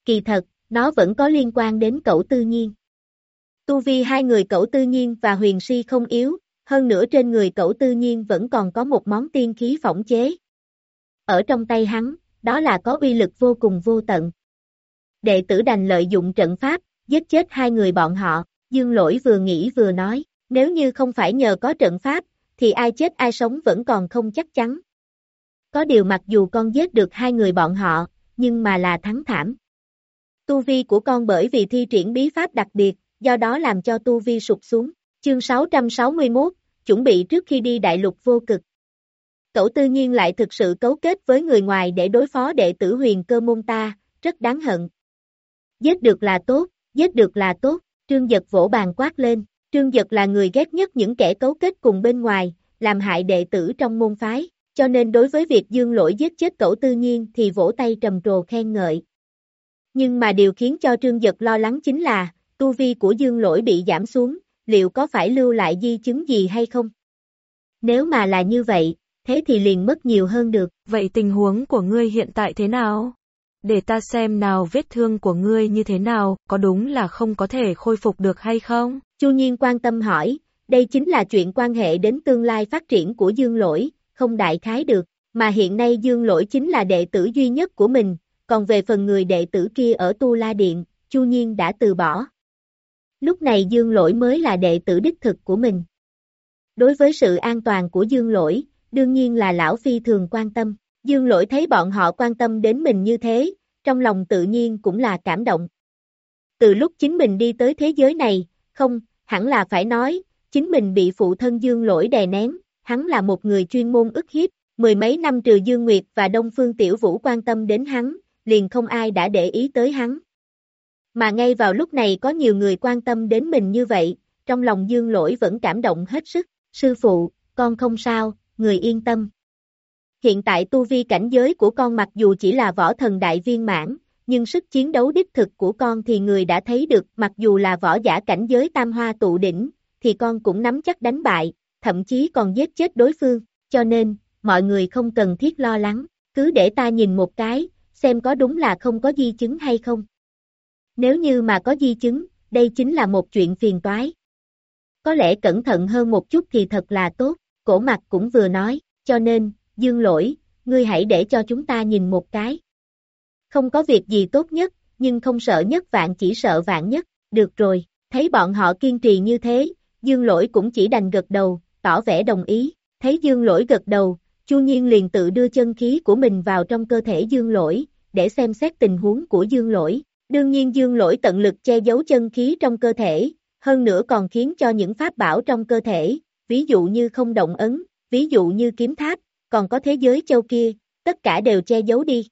Kỳ thật, nó vẫn có liên quan đến cậu tư nhiên. Tu vi hai người Cẩu tư nhiên và huyền si không yếu, hơn nữa trên người Cẩu tư nhiên vẫn còn có một món tiên khí phỏng chế. Ở trong tay hắn, đó là có uy lực vô cùng vô tận. Đệ tử đành lợi dụng trận pháp, giết chết hai người bọn họ, dương lỗi vừa nghĩ vừa nói, nếu như không phải nhờ có trận pháp, thì ai chết ai sống vẫn còn không chắc chắn. Có điều mặc dù con giết được hai người bọn họ, nhưng mà là thắng thảm. Tu vi của con bởi vì thi triển bí pháp đặc biệt, do đó làm cho tu vi sụp xuống. Chương 661, chuẩn bị trước khi đi đại lục vô cực. Cậu tư nhiên lại thực sự cấu kết với người ngoài để đối phó đệ tử huyền cơ môn ta, rất đáng hận. Giết được là tốt, giết được là tốt, trương giật vỗ bàn quát lên, trương giật là người ghét nhất những kẻ cấu kết cùng bên ngoài, làm hại đệ tử trong môn phái, cho nên đối với việc dương lỗi giết chết cậu tư nhiên thì vỗ tay trầm trồ khen ngợi. Nhưng mà điều khiến cho trương giật lo lắng chính là, tu vi của dương lỗi bị giảm xuống, liệu có phải lưu lại di chứng gì hay không? Nếu mà là như vậy, thế thì liền mất nhiều hơn được. Vậy tình huống của ngươi hiện tại thế nào? Để ta xem nào vết thương của ngươi như thế nào, có đúng là không có thể khôi phục được hay không? Chu Nhiên quan tâm hỏi, đây chính là chuyện quan hệ đến tương lai phát triển của Dương Lỗi, không đại khái được, mà hiện nay Dương Lỗi chính là đệ tử duy nhất của mình, còn về phần người đệ tử kia ở Tu La Điện, Chu Nhiên đã từ bỏ. Lúc này Dương Lỗi mới là đệ tử đích thực của mình. Đối với sự an toàn của Dương Lỗi, đương nhiên là Lão Phi thường quan tâm. Dương Lỗi thấy bọn họ quan tâm đến mình như thế, trong lòng tự nhiên cũng là cảm động. Từ lúc chính mình đi tới thế giới này, không, hẳn là phải nói, chính mình bị phụ thân dương lỗi đè nén, hắn là một người chuyên môn ức hiếp, mười mấy năm trừ Dương Nguyệt và Đông Phương Tiểu Vũ quan tâm đến hắn, liền không ai đã để ý tới hắn. Mà ngay vào lúc này có nhiều người quan tâm đến mình như vậy, trong lòng Dương Lỗi vẫn cảm động hết sức, sư phụ, con không sao, người yên tâm. Hiện tại tu vi cảnh giới của con mặc dù chỉ là võ thần đại viên mãn, nhưng sức chiến đấu đích thực của con thì người đã thấy được, mặc dù là võ giả cảnh giới tam hoa tụ đỉnh, thì con cũng nắm chắc đánh bại, thậm chí còn giết chết đối phương, cho nên, mọi người không cần thiết lo lắng, cứ để ta nhìn một cái, xem có đúng là không có di chứng hay không. Nếu như mà có di chứng, đây chính là một chuyện phiền toái. Có lẽ cẩn thận hơn một chút thì thật là tốt, cổ mặt cũng vừa nói, cho nên, dương lỗi, ngươi hãy để cho chúng ta nhìn một cái. Không có việc gì tốt nhất, nhưng không sợ nhất vạn chỉ sợ vạn nhất, được rồi, thấy bọn họ kiên trì như thế, dương lỗi cũng chỉ đành gật đầu, tỏ vẻ đồng ý, thấy dương lỗi gật đầu, Chu Nhiên liền tự đưa chân khí của mình vào trong cơ thể dương lỗi, để xem xét tình huống của dương lỗi. Đương nhiên dương lỗi tận lực che giấu chân khí trong cơ thể, hơn nữa còn khiến cho những pháp bảo trong cơ thể, ví dụ như không động ấn, ví dụ như kiếm tháp, còn có thế giới châu kia, tất cả đều che giấu đi.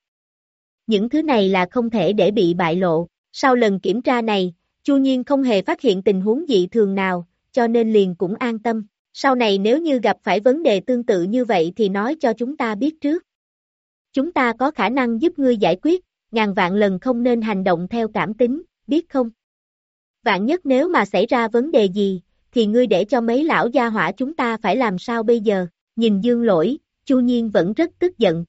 Những thứ này là không thể để bị bại lộ. Sau lần kiểm tra này, Chu Nhiên không hề phát hiện tình huống dị thường nào, cho nên liền cũng an tâm. Sau này nếu như gặp phải vấn đề tương tự như vậy thì nói cho chúng ta biết trước. Chúng ta có khả năng giúp ngươi giải quyết, ngàn vạn lần không nên hành động theo cảm tính, biết không? Vạn nhất nếu mà xảy ra vấn đề gì, thì ngươi để cho mấy lão gia hỏa chúng ta phải làm sao bây giờ? Nhìn dương lỗi, Chu Nhiên vẫn rất tức giận.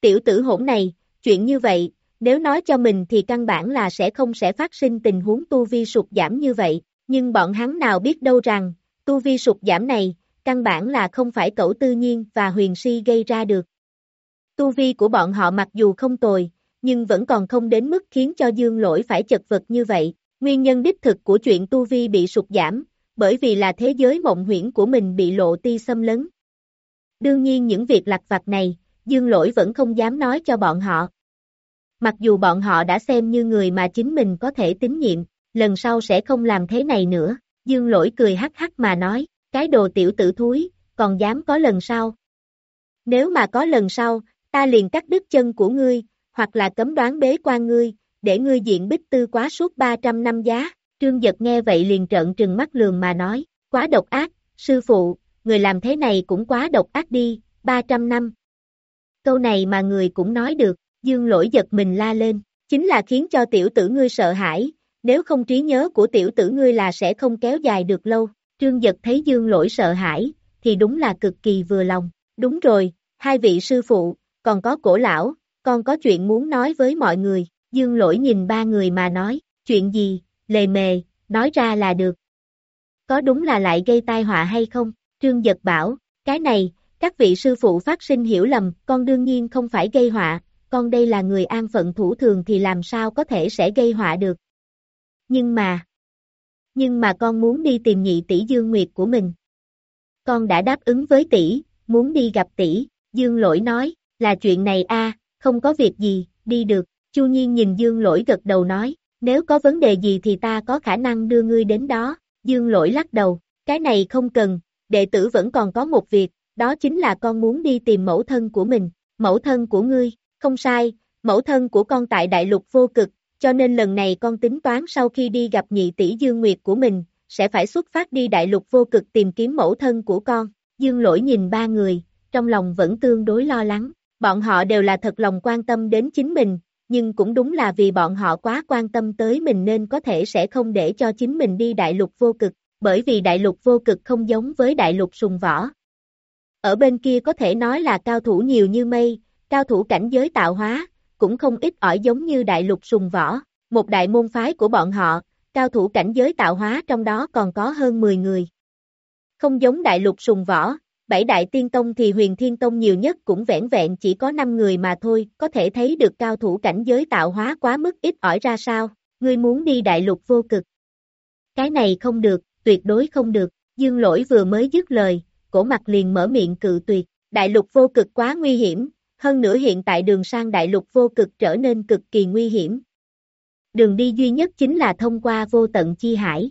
Tiểu tử hỗn này, chuyện như vậy, nếu nói cho mình thì căn bản là sẽ không sẽ phát sinh tình huống tu vi sụt giảm như vậy, nhưng bọn hắn nào biết đâu rằng, Tu vi sụt giảm này, căn bản là không phải cẩu tư nhiên và huyền si gây ra được. Tu vi của bọn họ mặc dù không tồi, nhưng vẫn còn không đến mức khiến cho dương lỗi phải chật vật như vậy. Nguyên nhân đích thực của chuyện tu vi bị sụt giảm, bởi vì là thế giới mộng huyễn của mình bị lộ ti xâm lấn. Đương nhiên những việc lặt vặt này, dương lỗi vẫn không dám nói cho bọn họ. Mặc dù bọn họ đã xem như người mà chính mình có thể tín nhiệm, lần sau sẽ không làm thế này nữa. Dương lỗi cười hắc hắc mà nói, cái đồ tiểu tử thúi, còn dám có lần sau. Nếu mà có lần sau, ta liền cắt đứt chân của ngươi, hoặc là cấm đoán bế quan ngươi, để ngươi diện bích tư quá suốt 300 năm giá. Trương giật nghe vậy liền trợn trừng mắt lường mà nói, quá độc ác, sư phụ, người làm thế này cũng quá độc ác đi, 300 năm. Câu này mà người cũng nói được, dương lỗi giật mình la lên, chính là khiến cho tiểu tử ngươi sợ hãi, nếu không trí nhớ của tiểu tử ngươi là sẽ không kéo dài được lâu. Trương Giật thấy Dương Lỗi sợ hãi, thì đúng là cực kỳ vừa lòng. Đúng rồi, hai vị sư phụ, còn có cổ lão, con có chuyện muốn nói với mọi người. Dương Lỗi nhìn ba người mà nói, chuyện gì, lề mề, nói ra là được. Có đúng là lại gây tai họa hay không? Trương Giật bảo, cái này, các vị sư phụ phát sinh hiểu lầm, con đương nhiên không phải gây họa, con đây là người an phận thủ thường thì làm sao có thể sẽ gây họa được. Nhưng mà, nhưng mà con muốn đi tìm nhị tỷ Dương Nguyệt của mình. Con đã đáp ứng với tỷ, muốn đi gặp tỷ, Dương Lỗi nói, là chuyện này a, không có việc gì, đi được. Chu Nhiên nhìn Dương Lỗi gật đầu nói, nếu có vấn đề gì thì ta có khả năng đưa ngươi đến đó. Dương Lỗi lắc đầu, cái này không cần, đệ tử vẫn còn có một việc, đó chính là con muốn đi tìm mẫu thân của mình, mẫu thân của ngươi, không sai, mẫu thân của con tại đại lục vô cực, cho nên lần này con tính toán sau khi đi gặp nhị tỷ Dương Nguyệt của mình, sẽ phải xuất phát đi đại lục vô cực tìm kiếm mẫu thân của con. Dương lỗi nhìn ba người, trong lòng vẫn tương đối lo lắng. Bọn họ đều là thật lòng quan tâm đến chính mình, nhưng cũng đúng là vì bọn họ quá quan tâm tới mình nên có thể sẽ không để cho chính mình đi đại lục vô cực, bởi vì đại lục vô cực không giống với đại lục sùng võ. Ở bên kia có thể nói là cao thủ nhiều như mây, cao thủ cảnh giới tạo hóa, cũng không ít ỏi giống như đại lục sùng võ, một đại môn phái của bọn họ, cao thủ cảnh giới tạo hóa trong đó còn có hơn 10 người. Không giống đại lục sùng võ, bảy đại tiên tông thì huyền thiên tông nhiều nhất cũng vẹn vẹn chỉ có 5 người mà thôi, có thể thấy được cao thủ cảnh giới tạo hóa quá mức ít ỏi ra sao, ngươi muốn đi đại lục vô cực. Cái này không được, tuyệt đối không được, dương lỗi vừa mới dứt lời, cổ mặt liền mở miệng cự tuyệt, đại lục vô cực quá nguy hiểm, hơn nữa hiện tại đường sang đại lục vô cực trở nên cực kỳ nguy hiểm. Đường đi duy nhất chính là thông qua vô tận chi hải.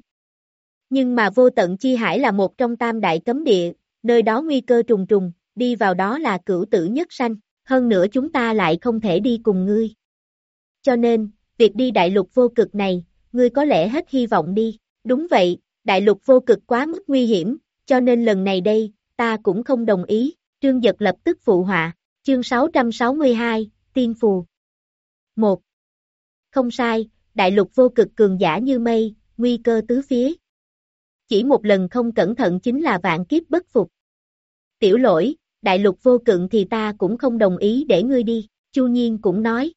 Nhưng mà vô tận chi hải là một trong tam đại cấm địa, nơi đó nguy cơ trùng trùng, đi vào đó là cửu tử nhất sanh, hơn nữa chúng ta lại không thể đi cùng ngươi. Cho nên, việc đi đại lục vô cực này, ngươi có lẽ hết hy vọng đi. Đúng vậy, đại lục vô cực quá mức nguy hiểm, cho nên lần này đây, ta cũng không đồng ý. Trương Dật lập tức phụ họa, chương 662, Tiên Phù. 1. Không sai, đại lục vô cực cường giả như mây, nguy cơ tứ phía. Chỉ một lần không cẩn thận chính là vạn kiếp bất phục. Tiểu lỗi, đại lục vô cực thì ta cũng không đồng ý để ngươi đi, Chu Nhiên cũng nói.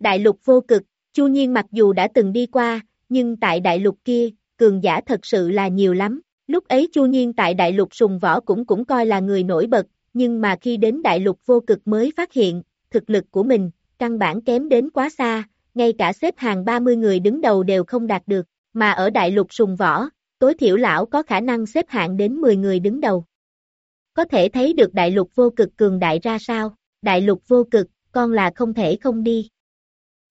Đại lục vô cực, Chu Nhiên mặc dù đã từng đi qua, nhưng tại đại lục kia, cường giả thật sự là nhiều lắm. Lúc ấy Chu Nhiên tại đại lục sùng võ cũng cũng coi là người nổi bật, nhưng mà khi đến đại lục vô cực mới phát hiện, thực lực của mình, căn bản kém đến quá xa, ngay cả xếp hàng 30 người đứng đầu đều không đạt được, mà ở đại lục sùng võ, tối thiểu lão có khả năng xếp hạng đến 10 người đứng đầu. Có thể thấy được đại lục vô cực cường đại ra sao, đại lục vô cực, con là không thể không đi.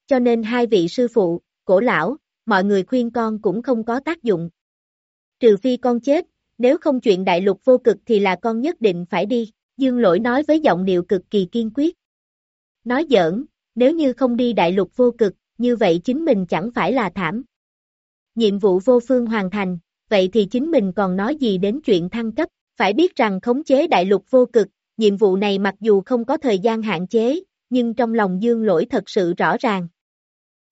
Cho nên hai vị sư phụ, cổ lão, mọi người khuyên con cũng không có tác dụng. Trừ phi con chết, nếu không chuyện đại lục vô cực thì là con nhất định phải đi, dương lỗi nói với giọng điệu cực kỳ kiên quyết. Nói giỡn, nếu như không đi đại lục vô cực, như vậy chính mình chẳng phải là thảm. Nhiệm vụ vô phương hoàn thành, vậy thì chính mình còn nói gì đến chuyện thăng cấp, phải biết rằng khống chế đại lục vô cực, nhiệm vụ này mặc dù không có thời gian hạn chế, nhưng trong lòng dương lỗi thật sự rõ ràng.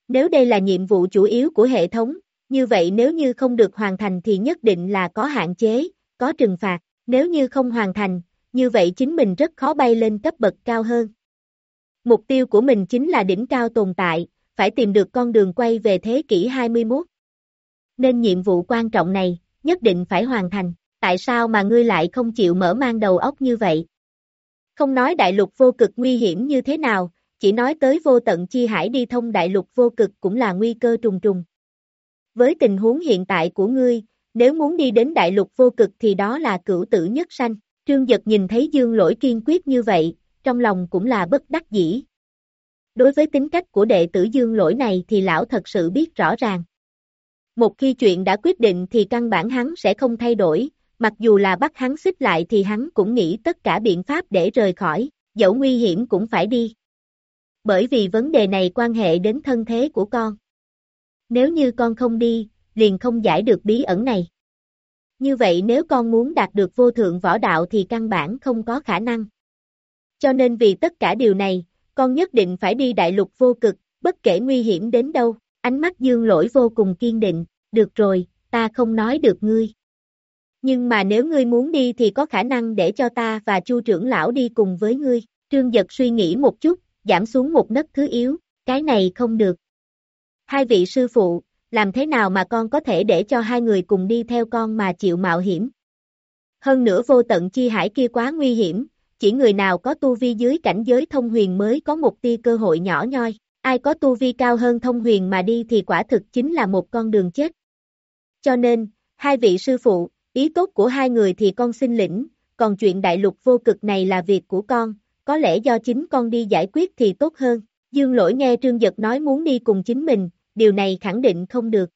Nếu đây là nhiệm vụ chủ yếu của hệ thống, như vậy nếu như không được hoàn thành thì nhất định là có hạn chế, có trừng phạt, nếu như không hoàn thành, như vậy chính mình rất khó bay lên cấp bậc cao hơn. Mục tiêu của mình chính là đỉnh cao tồn tại, phải tìm được con đường quay về thế kỷ 21. Nên nhiệm vụ quan trọng này, nhất định phải hoàn thành, tại sao mà ngươi lại không chịu mở mang đầu óc như vậy? Không nói đại lục vô cực nguy hiểm như thế nào, chỉ nói tới vô tận chi hải đi thông đại lục vô cực cũng là nguy cơ trùng trùng. Với tình huống hiện tại của ngươi, nếu muốn đi đến đại lục vô cực thì đó là cửu tử nhất sanh. Trương giật nhìn thấy Dương Lỗi kiên quyết như vậy, trong lòng cũng là bất đắc dĩ. Đối với tính cách của đệ tử Dương Lỗi này thì lão thật sự biết rõ ràng. Một khi chuyện đã quyết định thì căn bản hắn sẽ không thay đổi, mặc dù là bắt hắn xích lại thì hắn cũng nghĩ tất cả biện pháp để rời khỏi, dẫu nguy hiểm cũng phải đi bởi vì vấn đề này quan hệ đến thân thế của con. Nếu như con không đi, liền không giải được bí ẩn này. Như vậy nếu con muốn đạt được vô thượng võ đạo thì căn bản không có khả năng. Cho nên vì tất cả điều này, con nhất định phải đi đại lục vô cực, bất kể nguy hiểm đến đâu. Ánh mắt dương lỗi vô cùng kiên định, được rồi, ta không nói được ngươi. Nhưng mà nếu ngươi muốn đi thì có khả năng để cho ta và chu trưởng lão đi cùng với ngươi. Trương Giật suy nghĩ một chút, giảm xuống một nấc thứ yếu, cái này không được. Hai vị sư phụ, làm thế nào mà con có thể để cho hai người cùng đi theo con mà chịu mạo hiểm? Hơn nữa vô tận chi hải kia quá nguy hiểm, chỉ người nào có tu vi dưới cảnh giới thông huyền mới có một tia cơ hội nhỏ nhoi, ai có tu vi cao hơn thông huyền mà đi thì quả thực chính là một con đường chết. Cho nên, hai vị sư phụ, ý tốt của hai người thì con xin lĩnh, còn chuyện đại lục vô cực này là việc của con, có lẽ do chính con đi giải quyết thì tốt hơn. Dương lỗi nghe Trương Giật nói muốn đi cùng chính mình, điều này khẳng định không được.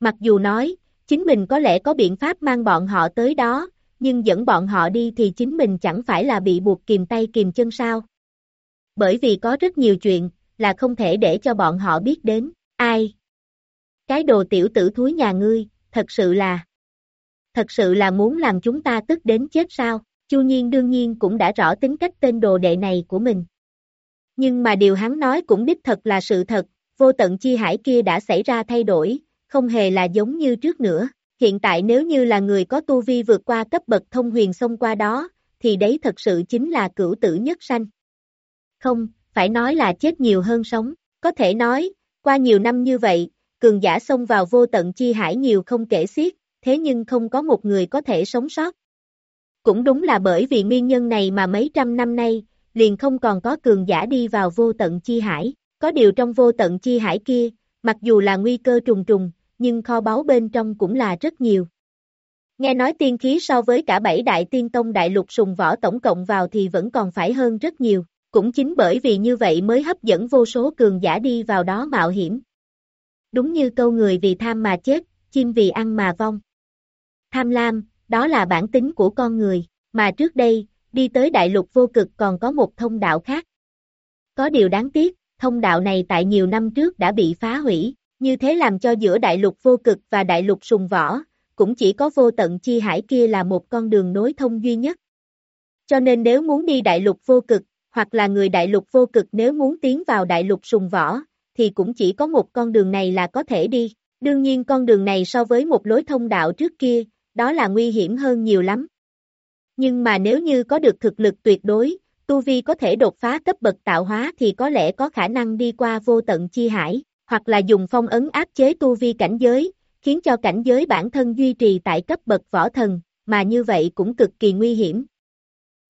Mặc dù nói, chính mình có lẽ có biện pháp mang bọn họ tới đó, nhưng dẫn bọn họ đi thì chính mình chẳng phải là bị buộc kìm tay kìm chân sao. Bởi vì có rất nhiều chuyện, là không thể để cho bọn họ biết đến, ai. Cái đồ tiểu tử thúi nhà ngươi, thật sự là, thật sự là muốn làm chúng ta tức đến chết sao. Chu Nhiên đương nhiên cũng đã rõ tính cách tên đồ đệ này của mình. Nhưng mà điều hắn nói cũng đích thật là sự thật, vô tận chi hải kia đã xảy ra thay đổi, không hề là giống như trước nữa. Hiện tại nếu như là người có tu vi vượt qua cấp bậc thông huyền xông qua đó, thì đấy thật sự chính là cửu tử nhất sanh. Không, phải nói là chết nhiều hơn sống, có thể nói, qua nhiều năm như vậy, cường giả xông vào vô tận chi hải nhiều không kể xiết, thế nhưng không có một người có thể sống sót. Cũng đúng là bởi vì nguyên nhân này mà mấy trăm năm nay, liền không còn có cường giả đi vào vô tận chi hải. Có điều trong vô tận chi hải kia, mặc dù là nguy cơ trùng trùng, nhưng kho báu bên trong cũng là rất nhiều. Nghe nói tiên khí so với cả bảy đại tiên tông đại lục sùng võ tổng cộng vào thì vẫn còn phải hơn rất nhiều. Cũng chính bởi vì như vậy mới hấp dẫn vô số cường giả đi vào đó mạo hiểm. Đúng như câu người vì tham mà chết, chim vì ăn mà vong. Tham lam, đó là bản tính của con người, mà trước đây, đi tới đại lục vô cực còn có một thông đạo khác. Có điều đáng tiếc, thông đạo này tại nhiều năm trước đã bị phá hủy, như thế làm cho giữa đại lục vô cực và đại lục sùng võ, cũng chỉ có vô tận chi hải kia là một con đường nối thông duy nhất. Cho nên nếu muốn đi đại lục vô cực, hoặc là người đại lục vô cực nếu muốn tiến vào đại lục sùng võ, thì cũng chỉ có một con đường này là có thể đi. Đương nhiên con đường này so với một lối thông đạo trước kia, đó là nguy hiểm hơn nhiều lắm. Nhưng mà nếu như có được thực lực tuyệt đối, Tu Vi có thể đột phá cấp bậc tạo hóa thì có lẽ có khả năng đi qua vô tận chi hải, hoặc là dùng phong ấn áp chế Tu Vi cảnh giới, khiến cho cảnh giới bản thân duy trì tại cấp bậc võ thần, mà như vậy cũng cực kỳ nguy hiểm.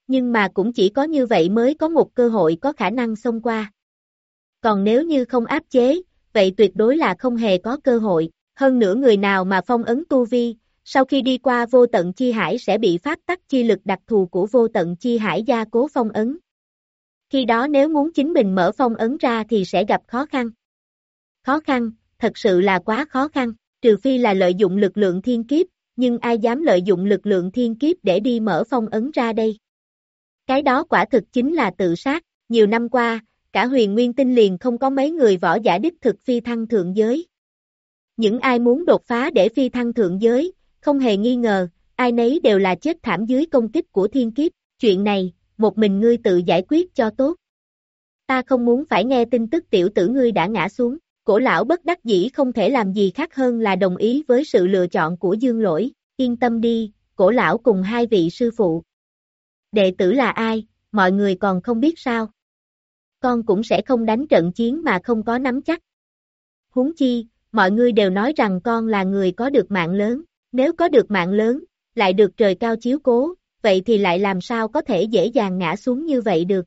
Nhưng mà cũng chỉ có như vậy mới có một cơ hội có khả năng xông qua. Còn nếu như không áp chế, vậy tuyệt đối là không hề có cơ hội, hơn nữa người nào mà phong ấn tu vi, sau khi đi qua vô tận chi hải sẽ bị pháp tắc chi lực đặc thù của vô tận chi hải gia cố phong ấn. Khi đó nếu muốn chính mình mở phong ấn ra thì sẽ gặp khó khăn. Khó khăn, thật sự là quá khó khăn, trừ phi là lợi dụng lực lượng thiên kiếp, nhưng ai dám lợi dụng lực lượng thiên kiếp để đi mở phong ấn ra đây. Cái đó quả thực chính là tự sát, nhiều năm qua, cả huyền nguyên tinh liền không có mấy người võ giả đích thực phi thăng thượng giới. Những ai muốn đột phá để phi thăng thượng giới, không hề nghi ngờ, ai nấy đều là chết thảm dưới công kích của thiên kiếp, chuyện này, một mình ngươi tự giải quyết cho tốt. Ta không muốn phải nghe tin tức tiểu tử ngươi đã ngã xuống, cổ lão bất đắc dĩ không thể làm gì khác hơn là đồng ý với sự lựa chọn của dương lỗi, yên tâm đi, cổ lão cùng hai vị sư phụ. Đệ tử là ai, mọi người còn không biết sao. Con cũng sẽ không đánh trận chiến mà không có nắm chắc. Huống chi, mọi người đều nói rằng con là người có được mạng lớn. Nếu có được mạng lớn, lại được trời cao chiếu cố, vậy thì lại làm sao có thể dễ dàng ngã xuống như vậy được.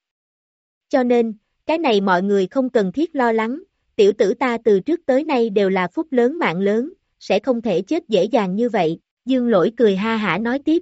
Cho nên, cái này mọi người không cần thiết lo lắng, tiểu tử ta từ trước tới nay đều là phúc lớn mạng lớn, sẽ không thể chết dễ dàng như vậy, dương lỗi cười ha hả nói tiếp.